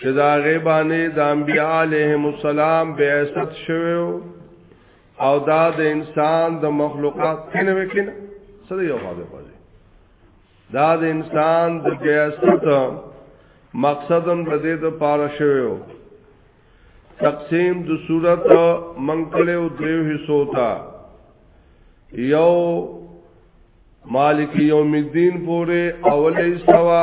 چې دا غیبانه د انبیاء علیهم السلام بعثت شوه او دا د انسان د مخلوقات کنه وکنه سره یو خاله پځي دا د انسان د بعثت مقصدم د دې د پاره شوه تقسیم د صورت منکله او دیو حصو تا یو مالک یوم الدین پورې اولې سوا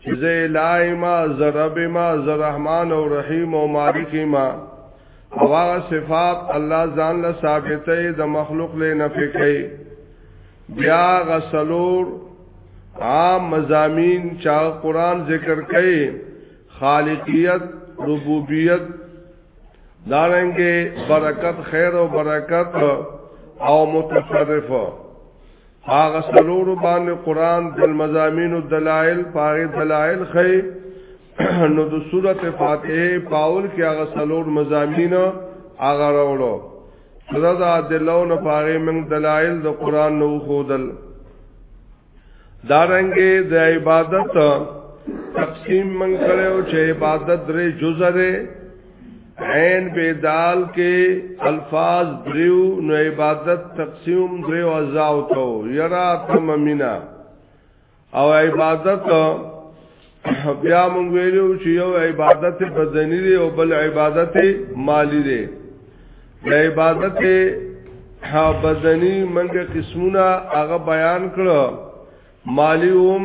چې زه الای ما زرب ما زرحمان او رحیم او مالک ما هوا صفات الله ځان له ثابتې د مخلوق له نفي کوي بیا غسلور عام مزامین چا قران ذکر کوي خالقیت ربوبیت دارنګه برکت خیر او برکت او متصرف هغه سلورو باندې قران د مزامین او دلایل پاره دلایل خې نو د سورته فاتحه پاول کې هغه سلور مزامین هغه راوړو دا د ادلون پاره موږ دلایل د قران نو خودل دارنګې د عبادت تقسیم من کړو چې عبادت درې جزء ده عین بیدال کې الفاظ دریو نو عبادت تقسیم دریو ازاو تو یرا تممینا او عبادت بیا مونږ ویلو چې یو عبادت بدنی دی او بل عبادت مالی دی د عبادت بدنی منګه قسمونه هغه بیان کړو مالی هم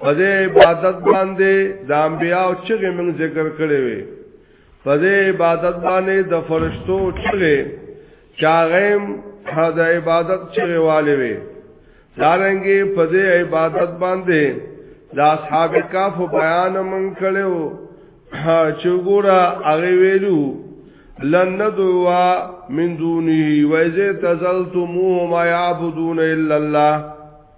په دې عبادت باندې د انبیاو چې موږ ذکر کړی وي په دې عبادت باندې د فرشتو چې چاغیم د عبادت چې والي وي دارنګي په دې عبادت باندې د اصحاب کاف بیان من کړو چې ګوره هغه ویلو لن ندوا من دونه وایزه تزلتمو ما يعبدون الا الله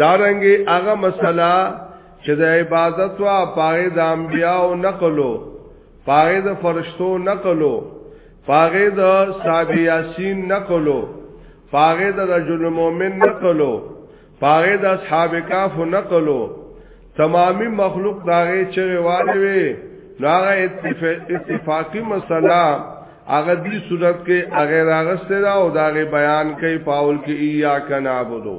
دارنګي هغه مسله چې د عبادت وا پاره د انبیاو نقلو پاره د فرشتو نقلو پاره د صحابه یاسین نقلو پاره د رجل مؤمن نقلو پاره د اصحاب کاف نقلو تمامی مخلوق داغه چې رواله وي داغه اتفاقی مسله هغه دې صورت کې هغه راغسته دا او داغه بیان کوي پاول کې ایا کنا بودو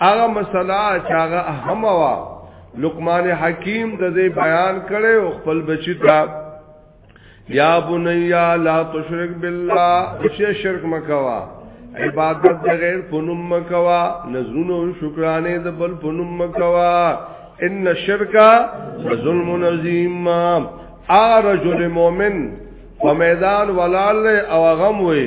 هغه مسله چې هغه اهم وا لقمان حکیم د دې بیان کړي او خپل بچی ته یا بنیا لا تشرک بالله چې شرک مکوا عبادت د غیر پنوم مکوا نذرونو شکرانه د بل پنوم مکوا ان الشرک ظلم عظیم ا رجل مؤمن په میدان ولال او غم وي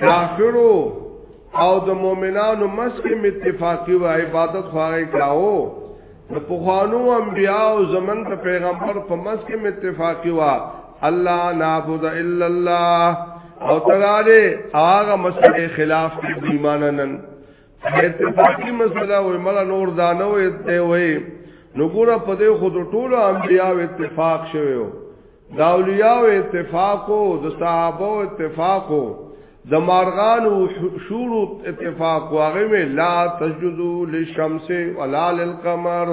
کافرو او د مؤمنانو مسکم اتفاقی و عبادت خواهی کاو د پخوانو انبیاء او زمن د پیغمبر په مسکم اتفاقی و الله نعبد الا الله او تراله هغه مسله خلاف ایماننن اتفاقی مسله وي مله نور دانه وي ته وي نو ګوره په دې خود ټول انبیاء اتفاق شوی دا اولیاء اتفاق او د صحابه اتفاق او د مارغان او شور اتفاق واغې مې لا تسجدو للشمس ولا للقمر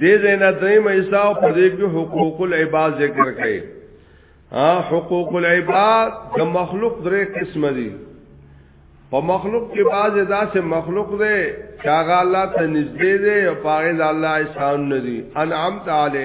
دې زینا دریم ایسا او په دې کې حقوق العباد ذکر کړي ها حقوق العباد د مخلوق درې قسم دي په مخلوق کې بعض داسې مخلوق دی چې هغه الله ته نږدې دی او هغه د الله احسان ندي انعام تعالی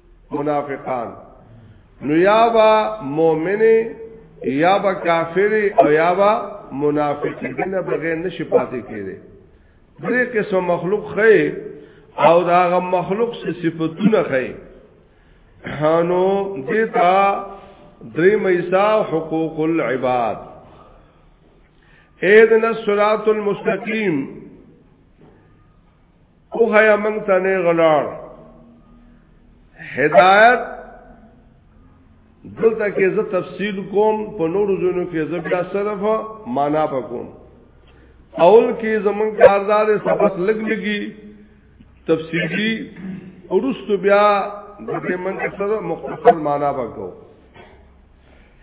منافقان نو یا با مؤمن یا با کافر او یا با منافق دینه بغیر نشي پاتې کېږي درې قسم مخلوق خې او دا غ مخلوق سي صفاتونه خې هانو دیتا درې مېسا حقوق العباد اذن الصراط المستقيم او هيا مونږ ته نه غلاړ هدایت دلته کې زه تفصیل کوم په نورو ځینو کې زه بیا صرف معنا پکوم اول کې زمون کاردار سبق لګ لګي تفصیلی ورست بیا د دې من سره مختصر معنا پکو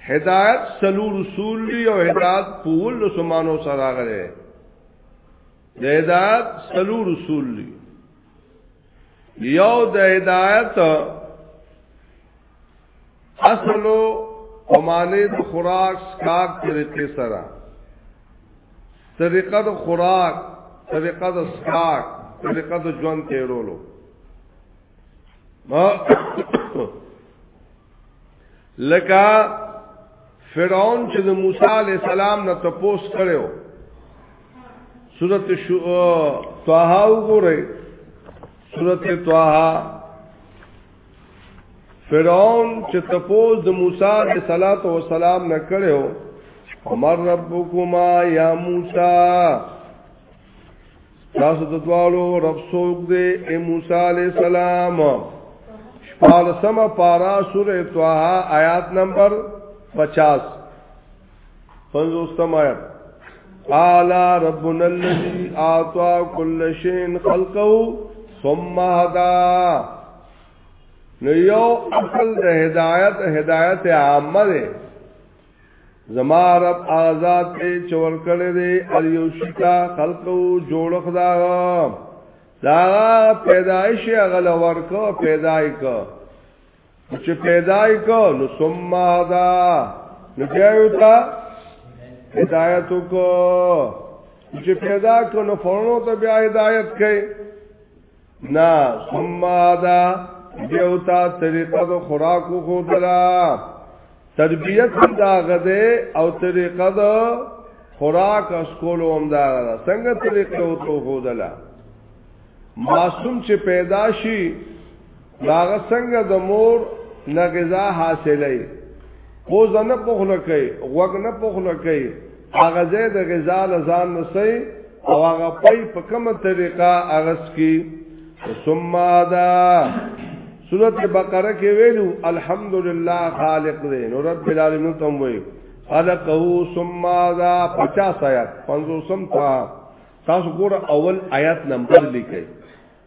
هدایت سلو رسول او هدایت پول سمانو سره غره د هدایت سلو رسول دی یو د هدایت اصلو امانه د خوراک سکاک طریقې سره طریقه د خوراک طریقه د سکاک طریقه د ژوند تیرولو ما لکه فرعون چې د موسی علی السلام نه تپوس کړو سورته شو طه وګورئ سورته طه فرعون چې تپوس د موسی علی السلام نه کړو عمر ربکما یا موسی تاسو د دوالو رب سوک دے اے موسیٰ علیہ السلام شپالسم پارا سور توہا آیات نمبر پچاس پنزوستم آیت قالا ربنا اللذی آتوا کل شین خلقو ثم حدا نو یو اصل د هدایت هدایت عامه ده زما رب آزاد ته چور کړی دی ار یو شتا خلقو جوړخ دا دا پیدایش غل ورکو پیدای کو چې پیدای کو نو ثم دا نو دیو تا هدایت کو چې پیدا کو نو فورنو ته بیا هدایت کړي نا ثم دا دیو تا طریقه د خوراکو خو دلا تربیت هم دا غده او طریقه د خوراک اسکولو هم دا غده څنګه طریقه او تو خو دلا معصوم چې پیدا شي داغه څنګه د مور نه غذا حاصلې خو زنه پخله کوي غوګ نه پخله کوي هغه زه د غذا لزان نسي او هغه پي په کومه طریقه اغس کی ثم ادا سورت بقره کې ویلو الحمدلله خالق دې نو رب العالمین تم وی خلقه ثم ادا 50 آیات 500 تا تاسو ګور اول آیات نمبر لیکئ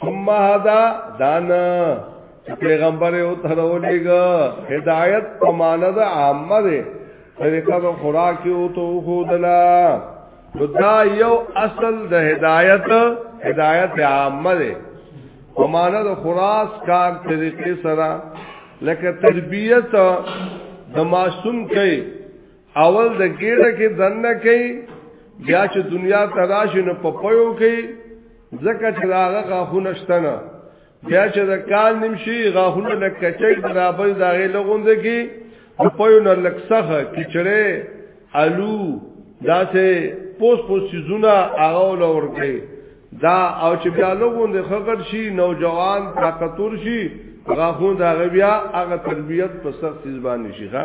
ثم هدا دانا پیغمبر او ترولیګا هدایت په معنا د عامه ده طریقه د خوراک او تو خودلا دا یو اصل د هدایت هدایت عامه ده په معنا د خوراک کار طریقې سره لکه تربیت د معصوم کوي اول د ګیړه کې دنه کوي بیا چې دنیا ته راشي نو په پيو کوي ځکه چې هغه غاخونه شتنه بیا چې د کال نمشي غاخونه لکه کچې برابر داغه لغوند کې په پيو نه لک سخه کچړې الو داسې پوس پوس سيزونه هغه لور کوي دا او چې بیا لغوند خبر شي نوجوان طاقتور شي غاخون دا بیا هغه تربيت په سخت سیز باندې شي ښا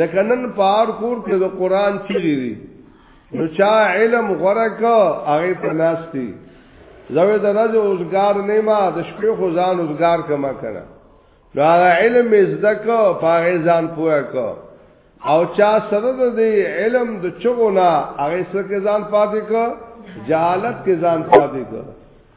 لکه نن پار کور کې د قران چیغې دي نو چا علم غره کا هغه پناستی زوی د راځي اوسګار نه ما د شپې خو ځان اوسګار کما کړه دا علم زده کا پاره ځان پوهه کا او چا سره د دې علم د چغو نه هغه سره ځان پاتې کا جهالت کې ځان پاتې کا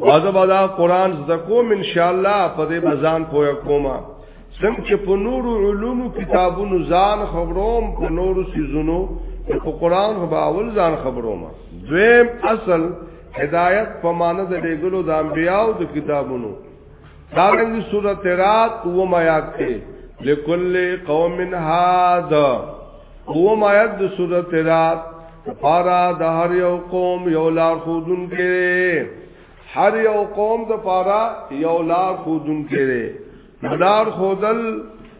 واځه بدا قران زکوم ان شاء الله په دې بزان پوهه کومه څنګه چې په نورو علوم کتابونو ځان خبروم په نورو سيزونو په قران خو باول ځان خبروم دویم اصل هدایت په معنی د لګلو د انبیاو د کتابونو دارنګي سورته رات و ما یاد کې لکل قوم هاد و ما یاد د سورته رات پارا د هر یو قوم یو لار خودون کې هر یو قوم د پارا یو لار خودون کې لار خودل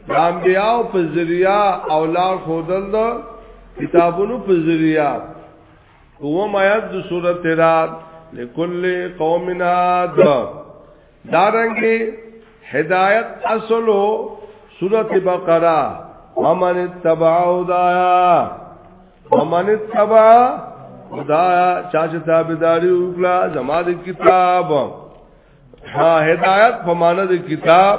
د انبیاء په ذریعہ او لار خودل د کتابونو په ذریعہ اوم آیات د سورت رات لکل قوم ناد دارنګي هدایت اصلو سورت بقره ومن اتبع هدايا ومن اتبع هدايا چا چې تابعداري وکړه زماد کتاب ها هدایت په معنی د کتاب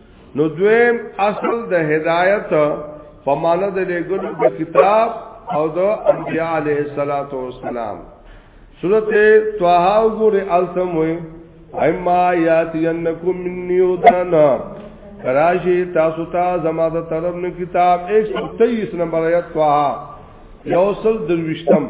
نو دویم اصل د هدایت په معنی د لګلو د کتاب او د انبیاء علیه الصلاۃ والسلام سورته طه وګوره التموی اما یاتینکم من یودنا راشی تاسو ته زما د طرف نه کتاب 123 نمبر آیت طه یوصل دروشتم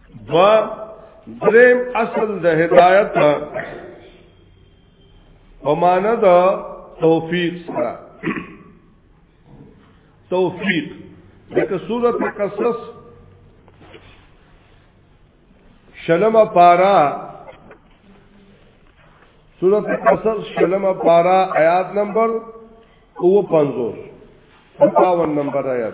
دوا دریم اصل د هدایت په معنا د توفیق سره توفیق دغه صورت قصص شلمه پارا صورت قصص شلمه پارا آیات نمبر 55 نمبر آیات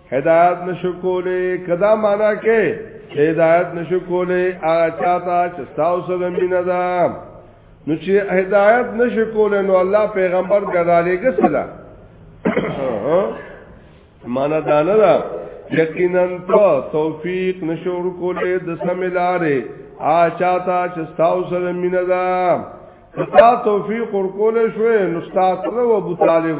هدایت نشو کولې کدا معنا کې هدایت نشو کولې هغه چاته چې تاسو سره مینه ده نو چې هدایت نشو کولې نو الله پیغمبر ګرځالې ګسلا معنا دا نه ده یقینا ته توفیق نشو کولې د سملارې آ چاته چې تاسو سره مینه ده تا توفیق ورکول شوې نو تاسو له ابو طالب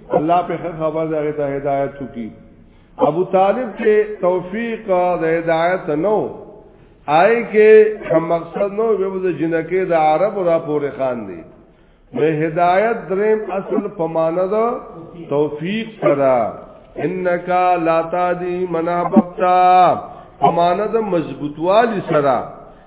الله په خبر دغه ته هدایت وکي ابو طالب کې توفیق د هدایت نو آی کې مقصد نو به د جنکه د عرب را پورې خان دی نو هدایت دریم اصل پمانه ده توفیق سره انک لا تادی منابتا پمانه ده مضبوطوالی سره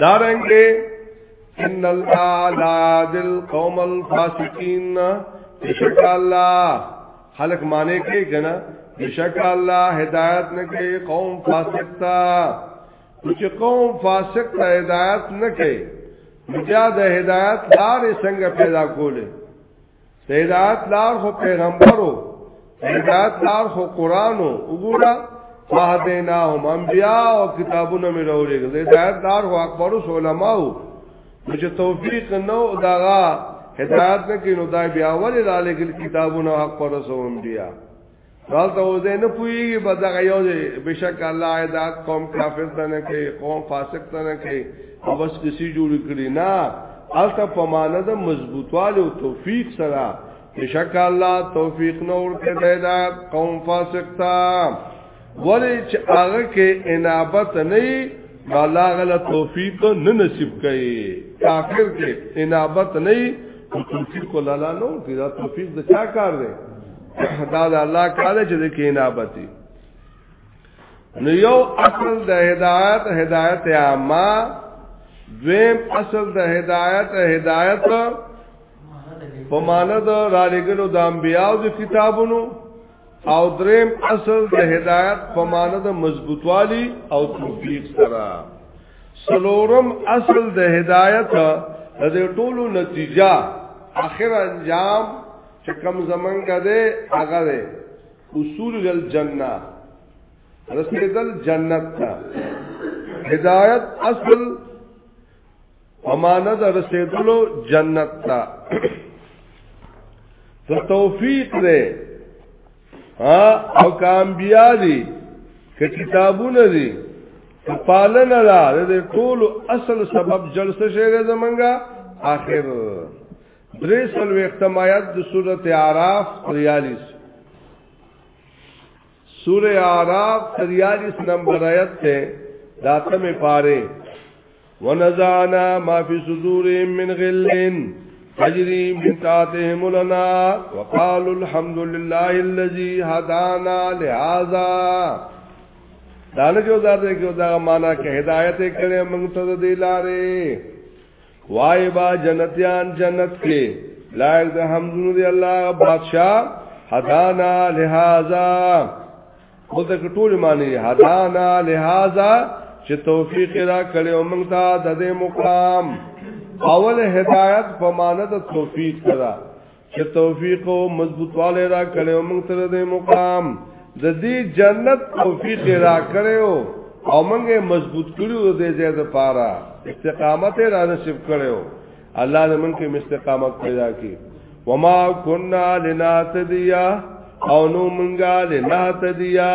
دارنګه ان الله لا ذل قوم الفاسقین بشک الله خلق معنی کې کنه بشک الله هدایت نه کوي قوم فاسق تا چې قوم فاسق ته هدایت نه کوي بیا د هدایت لارې څنګه پیدا کولې سیدات لار خو پیغمبرو سیدات لار خو قرانو وګوره فهدیناهم انبیاء او کتابونه مې راوړي سیدات لار خو اکبر علماو چې توفیق نو داغا هدایت نه کینو دا بیا ولې را لګل کتابونه حق پر رسوم بیا دالته وځي نه پويږي په دغه یو ځای بشک الله عیدات قوم کافر ته نه کوي قوم فاسق ته نه کوي او بس کسی جوړ کړي نه الته په معنا د مضبوطوالي او توفیق سره بشک الله توفیق نور کې پیدا قوم فاسق ته ولی چې هغه کې انابت نه الله غل توفیق نه نصیب کوي کافر کې انابت نه توفیق ولاله نو دا توفیق د چا کار دی دا د الله کاله چې د کینابتي نو یو اصل د هدایت هدایت عامه دویم اصل د هدایت هدایت په معنی د رالګلو د انبیاو د کتابونو او دریم اصل د هدایت په معنی د مضبوطوالی او توفیق سره سلورم اصل د هدایت د ټولو نتیجه اخر انجام چې کم زمنګ ده هغه ده اصول الجنه رسیدل جنت ته هدایت اصل امانت رسیدلو جنت ته ته توفیق ده ها او کام بیا دي که کتابونه دي که پالنه ده د ټول اصل سبب جلسه شهره زمنګا اخر درې څلوېښتم آیت د سورته اعراف 43 سوره اعراف 43 نمبر آیت ته داته می پاره ونزعنا ما فی صدورهم من غلن تجری من تحتهم الانهار وقالوا الحمد لله الذي هدانا لهذا دانه جو ذات کې دا معنا کې هدایت کړي موږ ته د لارې وای با جنتیان جنت کې لایق د حمدونو دی الله بادشاہ حدانا لہذا خو د ټول معنی حدانا لہذا چې توفیق را کړې او موږ ته د دې مقام اول هدایت په معنی د توفیق سره چې توفیق او مضبوطواله را کړو موږ ته د مقام د دې جنت توفیق را کړو او موږ مضبوط کړو د دې ځای لپاره استقامت را نصیب کړو الله دې موږ کې استقامت پیدا کړي وما كنا لناتديا او نو موږ لناتديا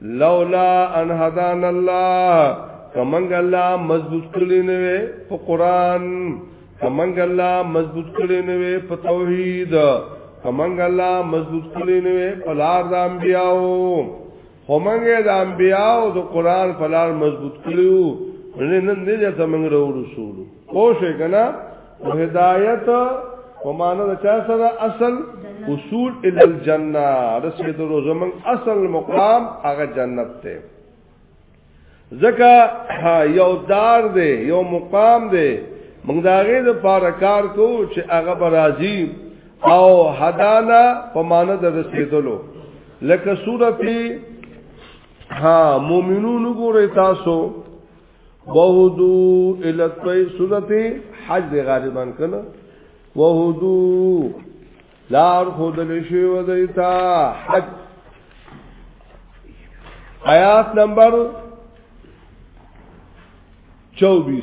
لولا ان هدان الله کمنګ الله مضبوط کړی نه وي په قران کمنګ الله مضبوط کړی نه وي په توحید کمنګ الله مضبوط کړی نه وي په لار د انبیاو همنګ د انبیاو د قران په لار مضبوط کړیو نن دې ته موږ ورسولو پوښې کنا هدایت په معنا د چا سره اصل اصول ال الجنه رسید روزمن اصل مقام هغه جنت ته زکه یو دار دی یو مقام دی موږ داغه د پاره کار کو چې هغه برازي او هدانا په معنا د رسیدلو لکه سورتی ها مومنون ګورې تاسو وهدو الى الطيب سورت حج دی غالبا کنه وهدو لار خود لشی و دیتا حج آیات نمبر 24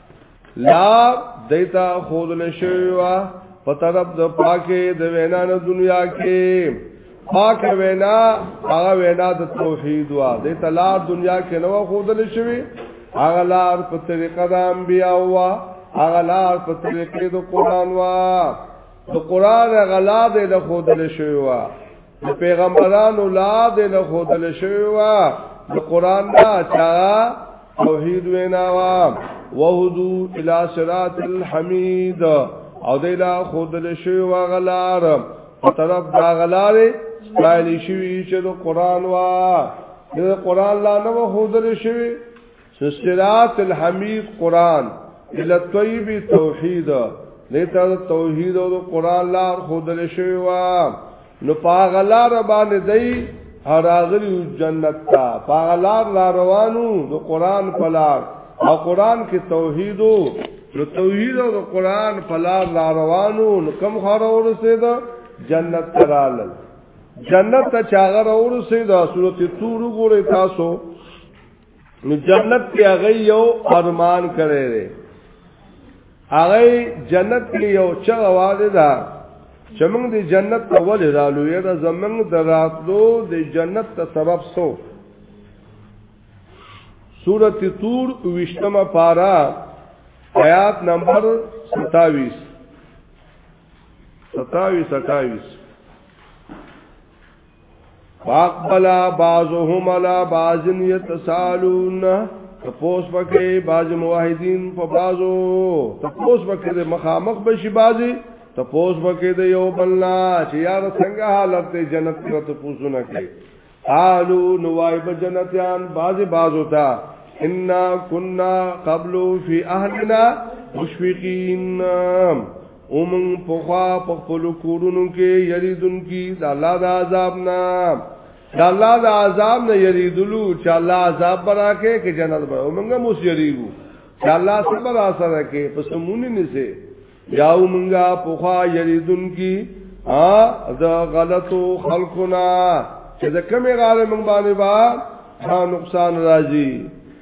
لا دیتا خود لشیوا په طرف د پاکه د وینا نه دنیا کې پاک وینا هغه وینا د توحید وا د تلار دنیا کې نو خودل شوی هغه لار په طریقه د انبیا وا هغه لار په طریقه د قران وا د قران هغه لار د خودل شوی وا د پیغمبرانو لا د نه خودل شوی وا د قران دا چا توحید وینا وا وهدو الى صراط الحمید او د لا خودل شوی وا غلار په طرف دا غلار ستایل شوی چې د قران وا د قران لا نه خودل شوی سسرات الحمید قرآن الى طیب توحید نیتا دا توحید او دا قرآن لار خودل شوی وا نو پاغلا ربان دی حراغلی جنت تا پاغلا را روانو دا قرآن پلار او قرآن کی توحیدو نو توحید او دا قرآن پلار را روانو نو کم خارا ورسی دا جنت ترالل جنت تا چاگر ورسی دا صورت تورو گوری تاسو نو جنت کې هغه یو ارمان کړی دی هغه جنت کې یو چا आवाज ده چې موږ د جنت په ولې رالو یا د زمنګ د راتلو د جنت ته سبب سو سورۃ طور وشتمه پارا آیات نمبر 27 27 28 فاقبلا بعضهم على بعض يتسالون تپوس پکې بعض موحدین په بعضو تپوس پکې مخامخ بشي بعضي تپوس پکې د یو بلنا چې یار څنګه حالت دی جنت کې تپوس نه کوي قالو نوای په جنتیان بعضي بعضو تا ان كنا قبل في اهلنا مشفقين او من پخوا په خپل کورونو کې یریدون کی د الله د عذاب نه د الله د عذاب نه یریدلو چې الله عذاب براکه کې جنت به او موږ مو یریګو چې الله صبر آسره کې پس مونږ نه سي یا موږ پخوا یریدون کی ا د غلطو خلقنا چې د کمی غاله موږ باندې با نقصان راځي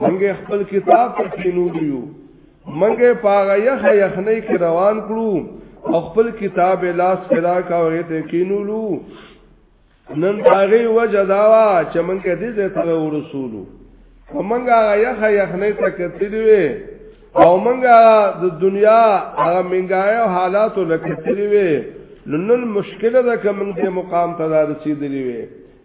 منګه خپل کتاب ته کینو دیو منګه پاغه یخ یخنې کې روان کړو او خپل کتاب لاس کرا کا وې ته کینولو نن داغه وجه داوا چې منګه دې زه ته ورسولو ومنګه یخ یخنې ته کتلی وې او منګه د دنیا هغه منګای او حالاتو لکتلی وې نن مشکله ده کوم دې مقام ته رسیدلی وې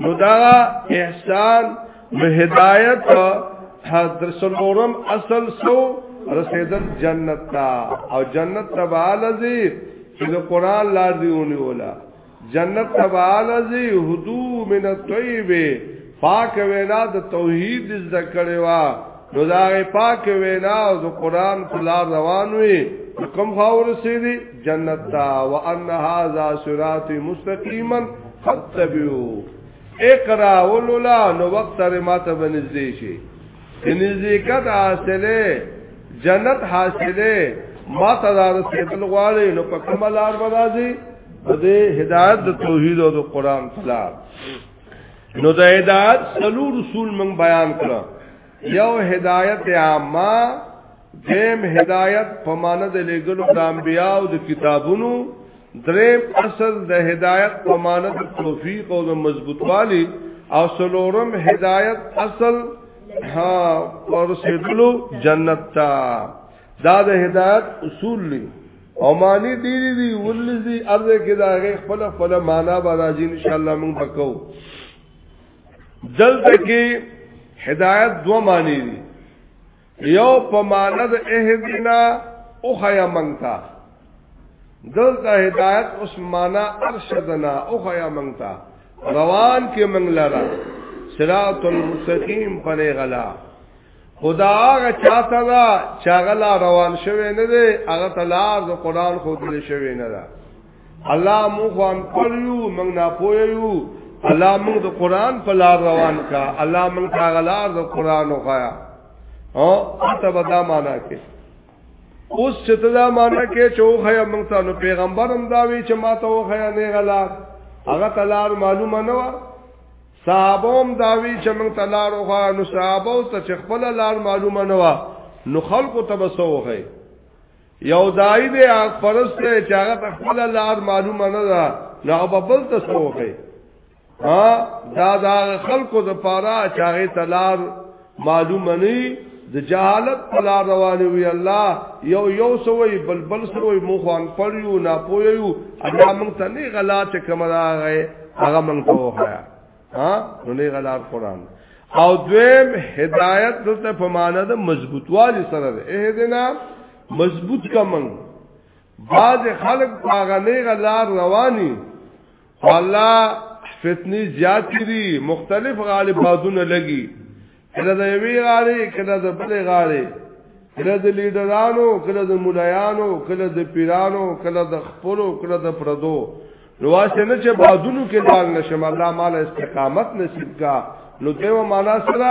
نو دا احسان نو هدایت حضرت سلورم اصل سو رسیدل جنت تا او جنت تبالذی چې قرآن لار دیونی ولا جنت تبالذی هدو من الطیب پاک وینا د توحید زده کړي وا نو دا پاک وینا او د قرآن په لار روان وي کوم خاور سي دي جنت تا وان هاذا صراط مستقیما فتبعوا اقرا ولولا نو وخت سره ماته بنزدې شي نزدېکت حاصله جنت حاصله ماته دا رسېدل غواړي نو په کومه لار راځي دې هدایت د توحید او د قران خلاف نو د هدایت سلو رسول من بیان کړه یو هدایت عامه دیم هدایت په معنی د لګلو د انبیاء او د کتابونو دریم اصل د هدایت په معنی د توفیق او د مضبوطوالي او سلورم هدایت اصل ها ورسېدلو جنت ته دا د هدایت اصول دي او معنی دي دي ولذي ارزه کې دا غي خپل خپل معنا به راځي ان شاء الله موږ وکړو دلته کې هدایت دو معنی دي یو په معنی د اهدنا او خیا منتا دلته هدایت اوس معنی ارشدنا او خیا منتا روان کې منګلرا صراط المستقیم پنه غلا خدا هغه چاته دا چاغلا روان شوی نه دی هغه تلار د قران خو دې شوی نه دی الله مو خو ان پړیو موږ نه پویو الله موږ د قران په لار روان کا الله موږ ته غلار د قران وخایا او ته بدا معنا کې اوس چې ته دا معنا کې چې او خیا موږ ته نو پیغمبرم دا وی چې ما ته او خیا نه غلار هغه تلار معلومه نه و صحابوم دا وی چې موږ ته لار وخا نو صحابو ته چې خپل لار معلومه نه و نو خلقو تبسو وخی یو دای دی حق پرست دی چې هغه خپل لار معلومه نه ده نو په بل ته سوږي ها دا دا خلکو د پاره چې هغه تلار معلومه نه د جهالت په لار رواني وي الله یو یو سوې بلبل سوې مخوان پړیو نه پویو الله مونږ ته نه غلا چې کومه راغې هغه مونږ ته وخایا ها نو نه غلار قران او دویم هدایت دلته په معنا د مضبوطوالي سره ده اهدنا مضبوط کمن بعض خلق پاغه نه غلار رواني الله فتنی زیات کری مختلف غالباتونه لګي کله د یوې غاړې کله د بلې غاړې کله د لیډرانو کله د مولایانو کله د پیرانو کله د خپلو کله د پردو نو واسه نه چې بادونو کې لاګ نشم الله مال استقامت نصیب کا نو دیو معنا سره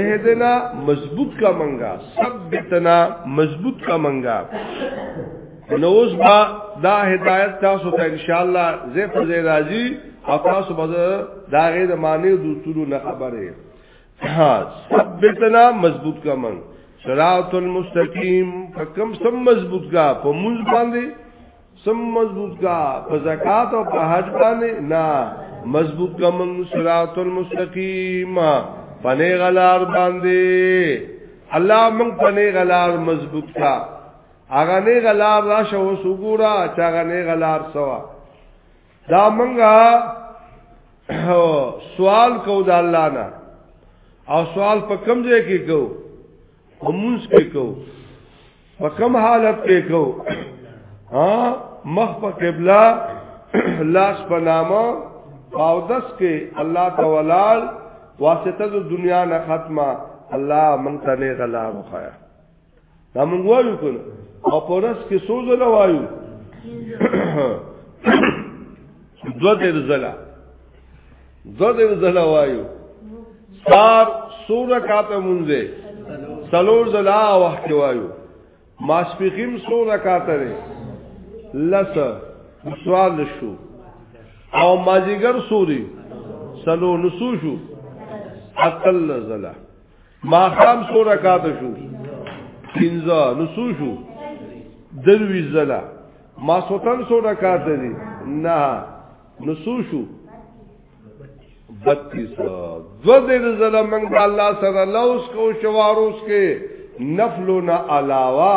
اهدنا مضبوط کا منګه ثبتنا مضبوط کا منګه نو اوس با دا هدایت تاسو ته ان شاء الله زه په راضي او تاسو به دا غي د معنی د اصول نه خبره ها ثبتنا مضبوط کا من صراط المستقیم فکم سم مضبوط کا په موږ باندې سم مضبوط کا په زکات او په حج باندې نه مضبوط کا من صراط المستقیم پنه غلار باندې الله موږ پنه غلار مضبوط کا اغه نه غلار راشه وسوګورا چاغه نه غلار سوا دا منګه سوال کو د الله نه او سوال په کم ځای کې کو همونس کې کو په کم حالت کې کو ها مخ په قبله لاس په نامه او دس کې الله تعالی واسطه د دنیا نه ختمه الله مونږ ته نه غلا وخایا دا موږ وایو کنه او په ورځ کې څو ځله وایو دو دیر ځله دو دیر ځله وایو سار سوره کاته مونږه سلور ځله وخت وایو ماسپخیم سوره کاته لري لس سوال شو او ماجیګر سوري سلو نسو شو اتل ځله ما خام سو رکات شو پنځه نو سو شو دروي زلا ما سوتن سو رکات دي نه نو سو شو 32 دو دیر زلا من با اللہ سر لوس کو شواروس کے نفلو نا علاوہ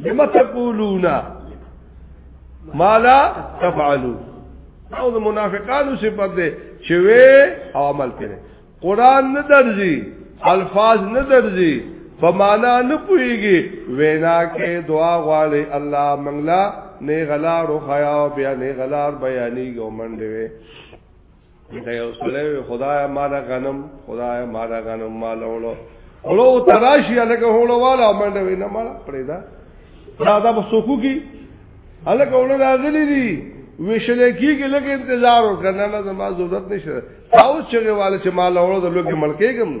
لما تقولون ما لا تفعلون او د منافقانو صفت ده چې وې او عمل کړي قران نه درځي الفاظ نه درځي په معنا نه پويږي وینا کې دعا غواړي الله منګلا نه غلا روخایا او بیا نه غلار بیانې ګومنډوي دا یو سره خدای ما دا غنم خدای ما دا غنم ما لولو ولو تراشی الګه هولو والا منډه وینه ما پرې دا دا دا په سوکو کې الګه هولو راغلي دي ویشل کېږي لکه انتظار وکړنه زما ضرورت نشته تاسو چې والے چې ما لولو د لوګي ملکې کوم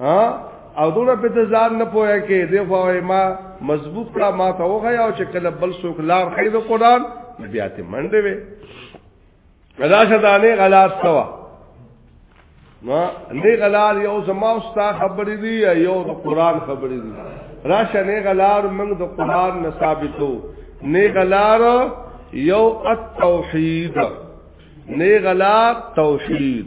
ها او دونه په ځان نه پوهه کې دی خو ما مضبوط کړه ما ته وغه او چې کله بل څوک لار خې د قران بیا ته منډه وي غلا شدانه غلا سوا نو نه غلا یو زما استا خبرې دی یو د قران خبرې دی راشه نه غلا موږ د قران نه ثابتو نه غلا یو التوحید نه غلا توحید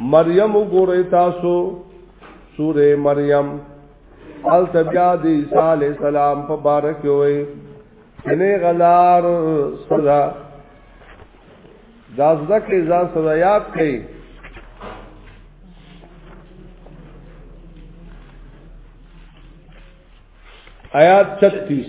مریم وګورئ تاسو سوره مریم ال تبیا د عیسی علی السلام په باره کې وای کنه غلار صدا دا ځکه ځان صدا یاد کړئ آیات 36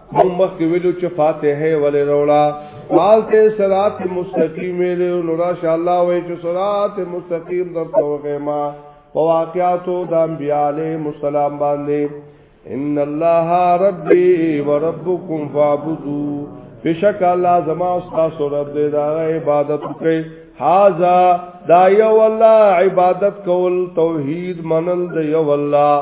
موږ مخکې ویلو چې فاتحه ولې وروړه مالته صراط مستقیم ویلو نو را شاء الله وای چې صراط مستقیم در توغه ما په واقعاتو د انبیاء علیهم السلام باندې ان الله ربي وربكم فاعبدوا بشک الله زما او تاسو رب دې دا عبادت کوي هاذا دا یو الله عبادت کول توحید منل دی یو الله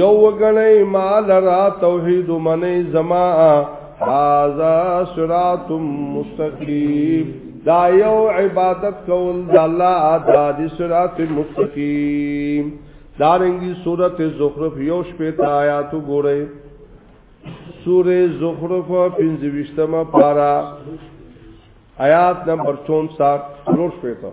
یو وګړی مال را توحید منی زما هاذا صراط مستقیم دا یو عبادت کول د الله ادا د صراط مستقیم دارنګي صورت زخرف یو شپه تا آیات ګورئ سوره زخرف 25مه پارا آیات نمبر 64 نور شپه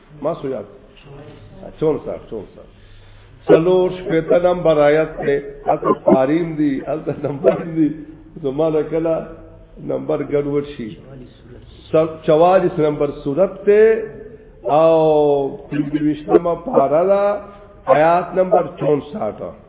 ما سو یاد چون سر چون سر سلور شپیتا نمبر آیت تے اتا پاریم دی اتا نمبر دی زمانہ کلا نمبر گڑوڑ شی چوالیس نمبر صورت تے او پنجویشتما پارا دا آیات نمبر چون ساٹا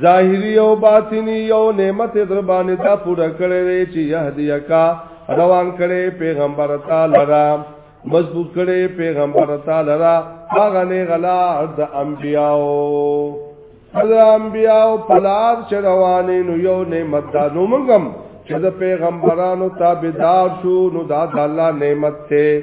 ظاهری او باطنی یو نعمت در باندې دا پوره کړی دی چې یهدیکا روان کړي پیغمبر تعالی را مضبوط کړي پیغمبر تعالی را هغه نه غلا د انبیاو د انبیاو پلار چې روانې نو یو نعمت دا نو موږ چې د پیغمبرانو تابعدار شو نو دا د الله نعمت ته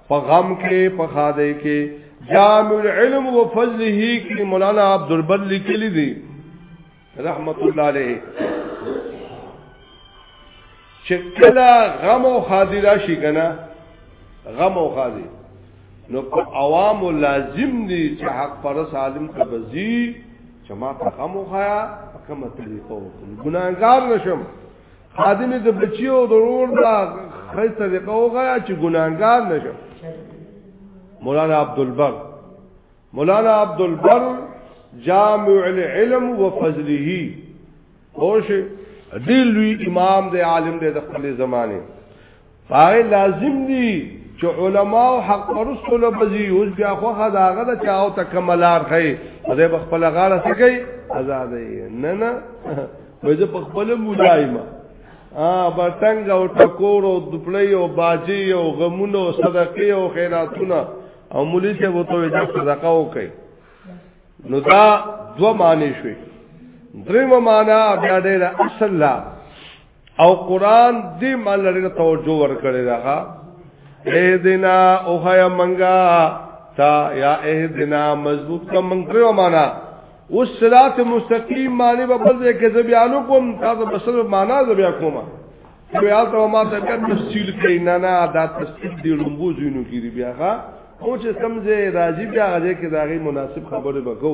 په غم کې په خاده کې جامع العلم و فضله کې مولانا عبد البر لیکلی دی رحمت الله علیه چې کله غم او خاده راشي کنه غم او خاده نو په عوام لازم دي چې حق پر سالم تبزي چې ما ته غم وخایا په کومه طریقه وکم ګناګار نشم خادمې د بچیو د ورور دا خې طریقه وغایا چې ګناګار نشه مولانا عبدالبر مولانا عبدالبر جامع العلم وفضله اوش دی لوی امام دی عالم دی د خپل زمانه پای لازم دي چې علما او حق پرستو له بزي اوس بیا خو خداغه د چاو ته کملار خي زه په خپل غاړه سکی آزاد نه نه وځ په خپل مولایما ا برتنګ او ټکور او دپلې او باجی او غمونه او صدقې او خیراتونه او مولي ته وته د صدقه وکي نو دا دو معنی شوي دریم معنی بیا ډېر اصل لا او قران دې مال لري توجه ورکړي راغه اے دینا او خیا منگا تا یا اے دینا مضبوط کا منگ کریو مانا اس صراط مستقیم معنی با بلدے کہ زبیانو کوم تا دا بسر مانا زبیا کوما بیا تا ما تا کر تفصیل کئی نانا دا تفصیل دی رنبو زینو کی دی بیا خوا او چې سمجھے راجی بیا غزے کہ داغی مناسب خبر بکو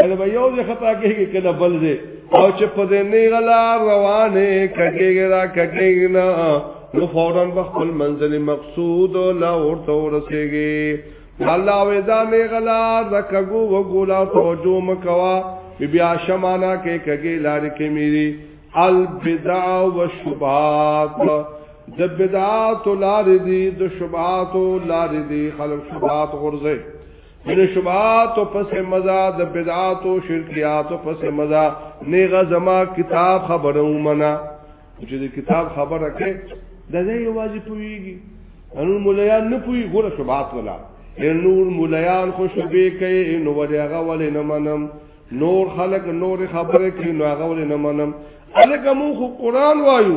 کله به یو ځای خطا کېږي کله بل ځای او چې په دې نه غلا روانه کګېږي را کګېږي نه نو فورا په خپل منزل مقصود لا ورته ورسېږي الله وې دا نه غلا زکګو وګولا توجو مکوا بیا شمانا کې کګې لار کې میری البدع والشبهات د بدعات لار دي د شبهات لار دي خلک شبهات غرزه من شبهات او پس مزا د بدعات او شرکیات او پس مزا نیغه زما کتاب خبره ومنه چې د کتاب خبره کې د دې یوازې پویږي انو مولایان نه پوی ګوره شبهات ولا نور مولایان خو شبې کوي نو ولغه ول نه منم نور خلق نور خبره کوي نو هغه ول نه منم الګمو خو قران وایو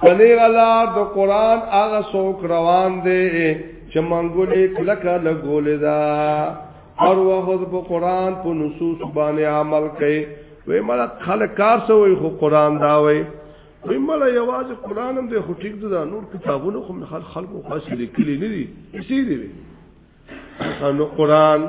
پنی غلا د قران هغه څوک روان دی چې منګولې کلکه لګولې دا هر وخت په قران په نصوص باندې عمل کوي وې مړه خلک کار سوې خو قران دا وې وې مړه یوازې قران هم دې خو ټیک ده نور کتابونه خو خلکو خاص لیکلي نه دي اسی دی نو قران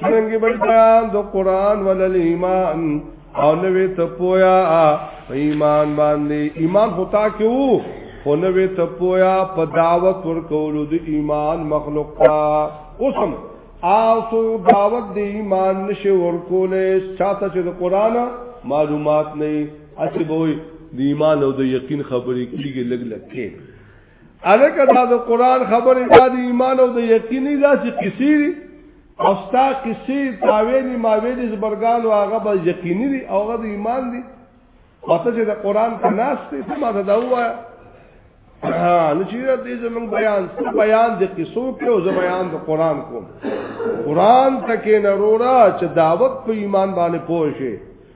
څنګه به بیان د قران ولل ایمان او نوې ته پویا ایمان باندې ایمان هوتا کیو خو نوې ته پویا په دعوت ورکولو د ایمان مخلوق تا اوسم آسو دعوت د ایمان نشه ورکولې چاته چې د قران معلومات نه اچي بوي د ایمان او د یقین خبرې کیږي لګ لګ کې الکه دا د قران خبرې دا د ایمان او د یقیني دا چې کسی او ستا کسی تاویلی ماویلی زبرګان او هغه به یقیني دي او هغه د ایمان دي پته چې د قران په ناس ته سم دا دا وایا نو چې دې زمون بیان څه بیان د قصو کې او زمون بیان د قران کوم قران تکې نرورا چې دعوت په ایمان باندې پوه شي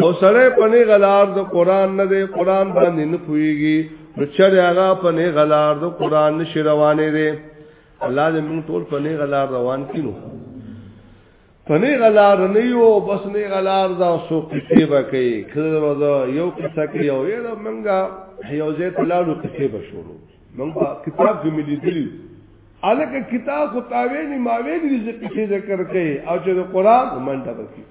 نو سره پنه غلار د قران نه دی قران باندې نه پويږي نو چر هغه پنه غلار د قران نشي روانه دی الله دې موږ ټول پنه غلار روان کینو پنه غلار نه یو بس نه غلار دا سو کیسه وکي کله ورځ یو کیسه کې یو یې منګه یو ځای ته لاړو کیسه به شروع موږ کتاب کې ملي دي الکه کتاب خو تاوی نه ماوی دي چې ذکر کوي او چې قرآن منډه کوي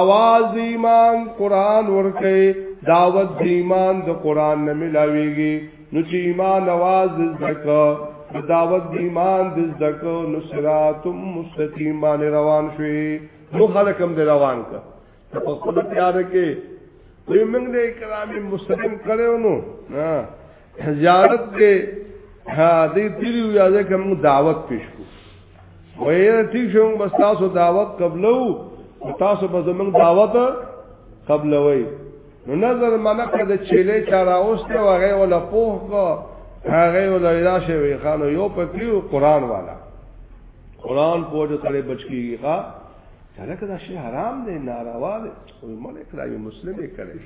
اواز ایمان قران ورکه دعوت دی ایمان د قران نه ملاویږي نو چې ایمان اواز زکه دعوت دی ایمان د زکه نو صراط مستقیم باندې روان شوي نو خلک هم روان کا په خپل پیار کې وی موږ دې کرام مستقیم کړو نو زیارت کې ها دې تیریو یا دې کوم دعوت پیش کو وې ټیک شوم بس تاسو دعوت قبلو تاسو به زمنګ دعوت قبلوي نو نظر منه کړ د چيلې چارا اوسته وغه ولا پوه کو هغه ولا راشه وی خانو یو پکیو قران والا قران پوهه سره بچ کیږي هلکه دا شی حرام دی ناروا دی خو مړ کړه یو مسلم یې کړی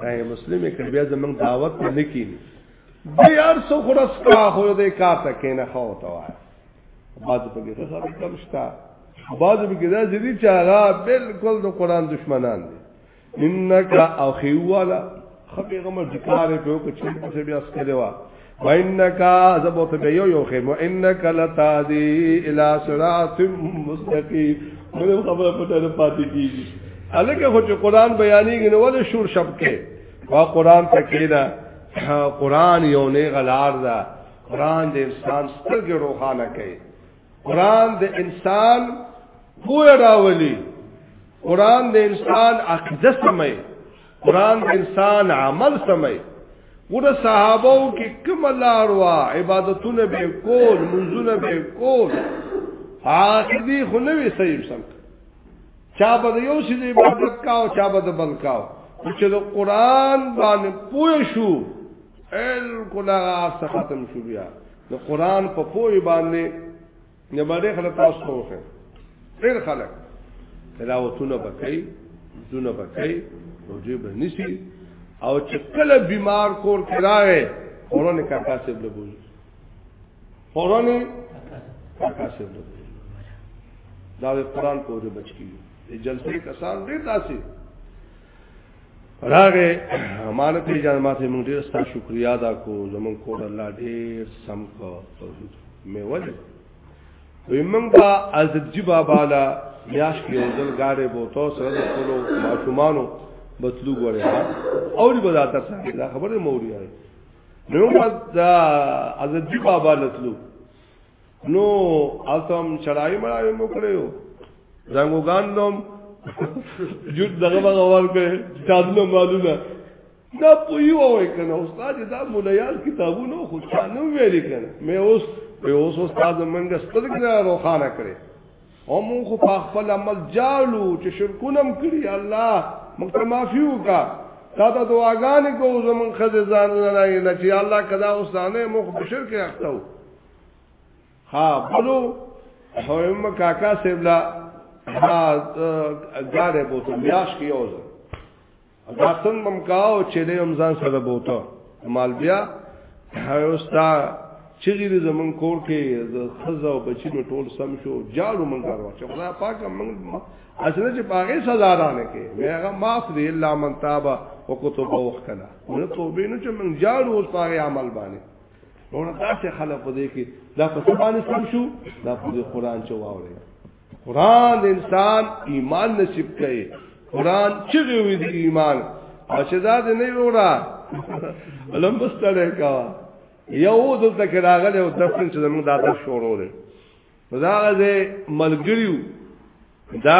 دا یو مسلم یې کړی بیا زمونږ دعوت نه کینی بیا یار څو خلاص کا خو دې کا ته کینه خو ته وای بعض په کې خبرې کم شته بعض په کې دا ځدی چې هغه بالکل د قران دشمنان دي انك او خيوالا خبي غمر ذکر په کو چې په بیا سکره وا وانك زبوت به یو یو خیم وانك لتادي الى صراط مستقيم موږ خبره پټه پاتې کیږي الکه خو چې قران بیانېږي نو ولې شور شپ کې وا قران ته کېدا قران یو نه غلار ده قران د انسان سترګې روښانه کوي قران د انسان پوه راولي قران د انسان عقیده سمي قران د انسان عمل سمي ور صحابو کې کوم لار وا عبادتونه به کول منځونه به کول عاقدي خو نه وي صحیح سم چا به یو شي عبادت کاو چا به بل کاو چې د قران باندې پوه شو ال کلا ختم شو بیا د قران په پوي باندې نه باندې خلک تاسو ته وخه ډېر خلک تلاوتونه بکای دونه بکای روزي به نشي او چې کله بیمار کور کراوي فورن کاکا سے بلبوزي فورن کاکا سے بلبوزي دا قرآن پورې بچ کیږي جلسې کسان ډېر تاسو راغه امانت یې جان ماته مونږ ډیر ستاسو شکریا ادا کو زمون کو الله ډیر سم کو توحید مې ولې وی مونږ با عزت جی بابا لا میاش کې ځل غاړې بوتو سره د خپل ماشومانو بتلو غوړې او دې بذاتر سره دا خبره موري آی نو ما دا عزت جی بابا لتلو نو اتم چړای مړای مو کړو زنګو ګاندوم جوړ دغه هغه ورکه تاسو معلومه دا پوی وای کنه استاد دا مولایان کتابونه خو څنګه ویل کنه مې اوس په اوس استاد منګه سترګره روخانه کړې او مون خو په خپل عمل جالو چې شرکونم کړی الله موږ ته معافي وکا تا ته دعاګانې کوو زمون خزه ځان نه نه چې الله کدا اوسانه مخ بشر کې اختو ها بلو حویم کاکا سیبلا ها گاره بوتو میاش کی اوزا داستن ممکاو چلی امزان سره بوتو مال بیا حیوستا چیغی دی زمون کور کې د خزه او بچینو ټول سم شو جالو مونږ کارو چې خدای پاک مونږ اسنه چې باغې سزا را نه کې هغه معاف دی الا من تاب او کتب او خلا نو توبې نو چې مونږ جالو اوس باغې عمل باندې نو تاسو خلک په دې کې دا په سبانه سم شو دا په قرآن چې واوري قرآن انسان ایمان نصیب کړي قرآن چې وی دی ایمان او چې دا دې نه وره علم بستړې کا یو دلته کې راغله او دفن چې موږ دا تاسو شروع لري دا غزه ملګریو دا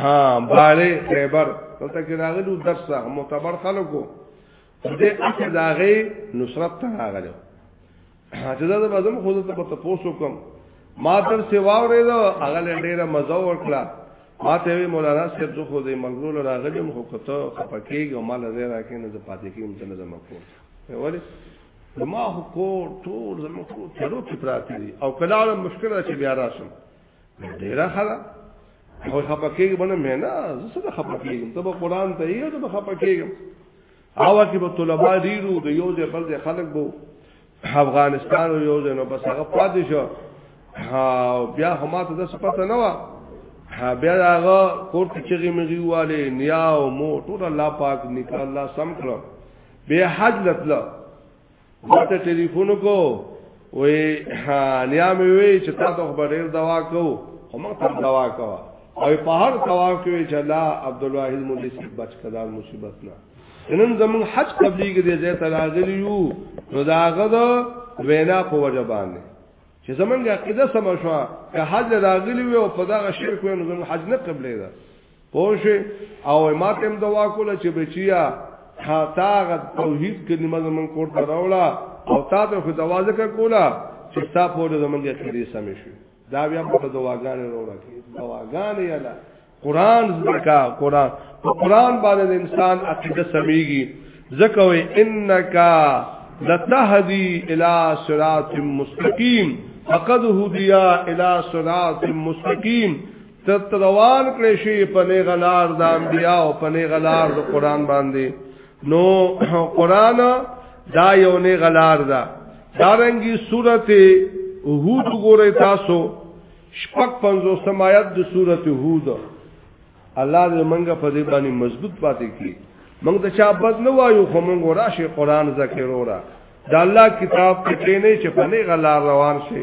ها باندې خیبر دلته کې راغلو درس معتبر خلکو دې اصل داغه نصرت ته راغلو چې دا به زم خود ته په پوسو کوم ما تر سیوا ورې دا هغه ډېره مزه ورکړه ما ته وی مولانا صاحب زه خو دې ملګرو له راغلم خو کته خپکیږي او مال زه راکې نه زه پاتې کېم چې نه زما کور ولی ما هو کور ټول زما کور ترو کې پراته دي او کله مشکل چې بیا راشم ډیره خلا خو خپکیږي باندې مې نه زه څه خپکیږم ته به قران ته یې ته خپکیږم اوا کې به طلبه ډیرو د یو ځای بل ځای خلک بو افغانستان او یو ځای نو بس هغه پاتې شو بیا هم ته د سپته نه و بیا هغه کور کې چغې مغي والے نیا او مو ټول الله پاک نکاح الله سم کړو به حج لتل ماته ټلیفون کو وې نیا مې وې چې تا ته خبر ډیر دوا کو خو ما ته دوا کو او په هر دوا کې چې الله عبد الواحد مولوی سي بچ کړه مصیبت نه نن زمون حج تبلیغ دې ځای ته راغلی یو نو دا غد وینا په وجه باندې چې زمونږه عقیده سم شو که حج راغلی وي او په دا شرک وي نو زمون حج نه قبلې ده پوشه او ما تم دوا کوله چې بچیا ها تا غ توحید کلمه زمون کوټ دراولا او تا ته خو دوا ذکر کولا چې تا په دې زمونږه عقیده سم شي دا بیا په دواګانې وروړه کې دواګانې یلا قران زکا قران په قران باندې انسان عقیده سميږي زکه وي انک لتهدی الى صراط مستقیم فقد هدیا الى صراط مستقیم تر روان کړی شي په نیغه لار د انبیا او په نیغه لار د قران باندې نو قران دا یو نیغه لار ده دارنګي سورته هود ګوره تاسو شپږ پنځو سمایت د سورته هود الله دې منګه په دې باندې مضبوط پاتې کړي موږ ته چا بد نه وایو خو موږ راشه قران ذکر اورا دا الله کتاب کې نه چې په نه غلا روان شي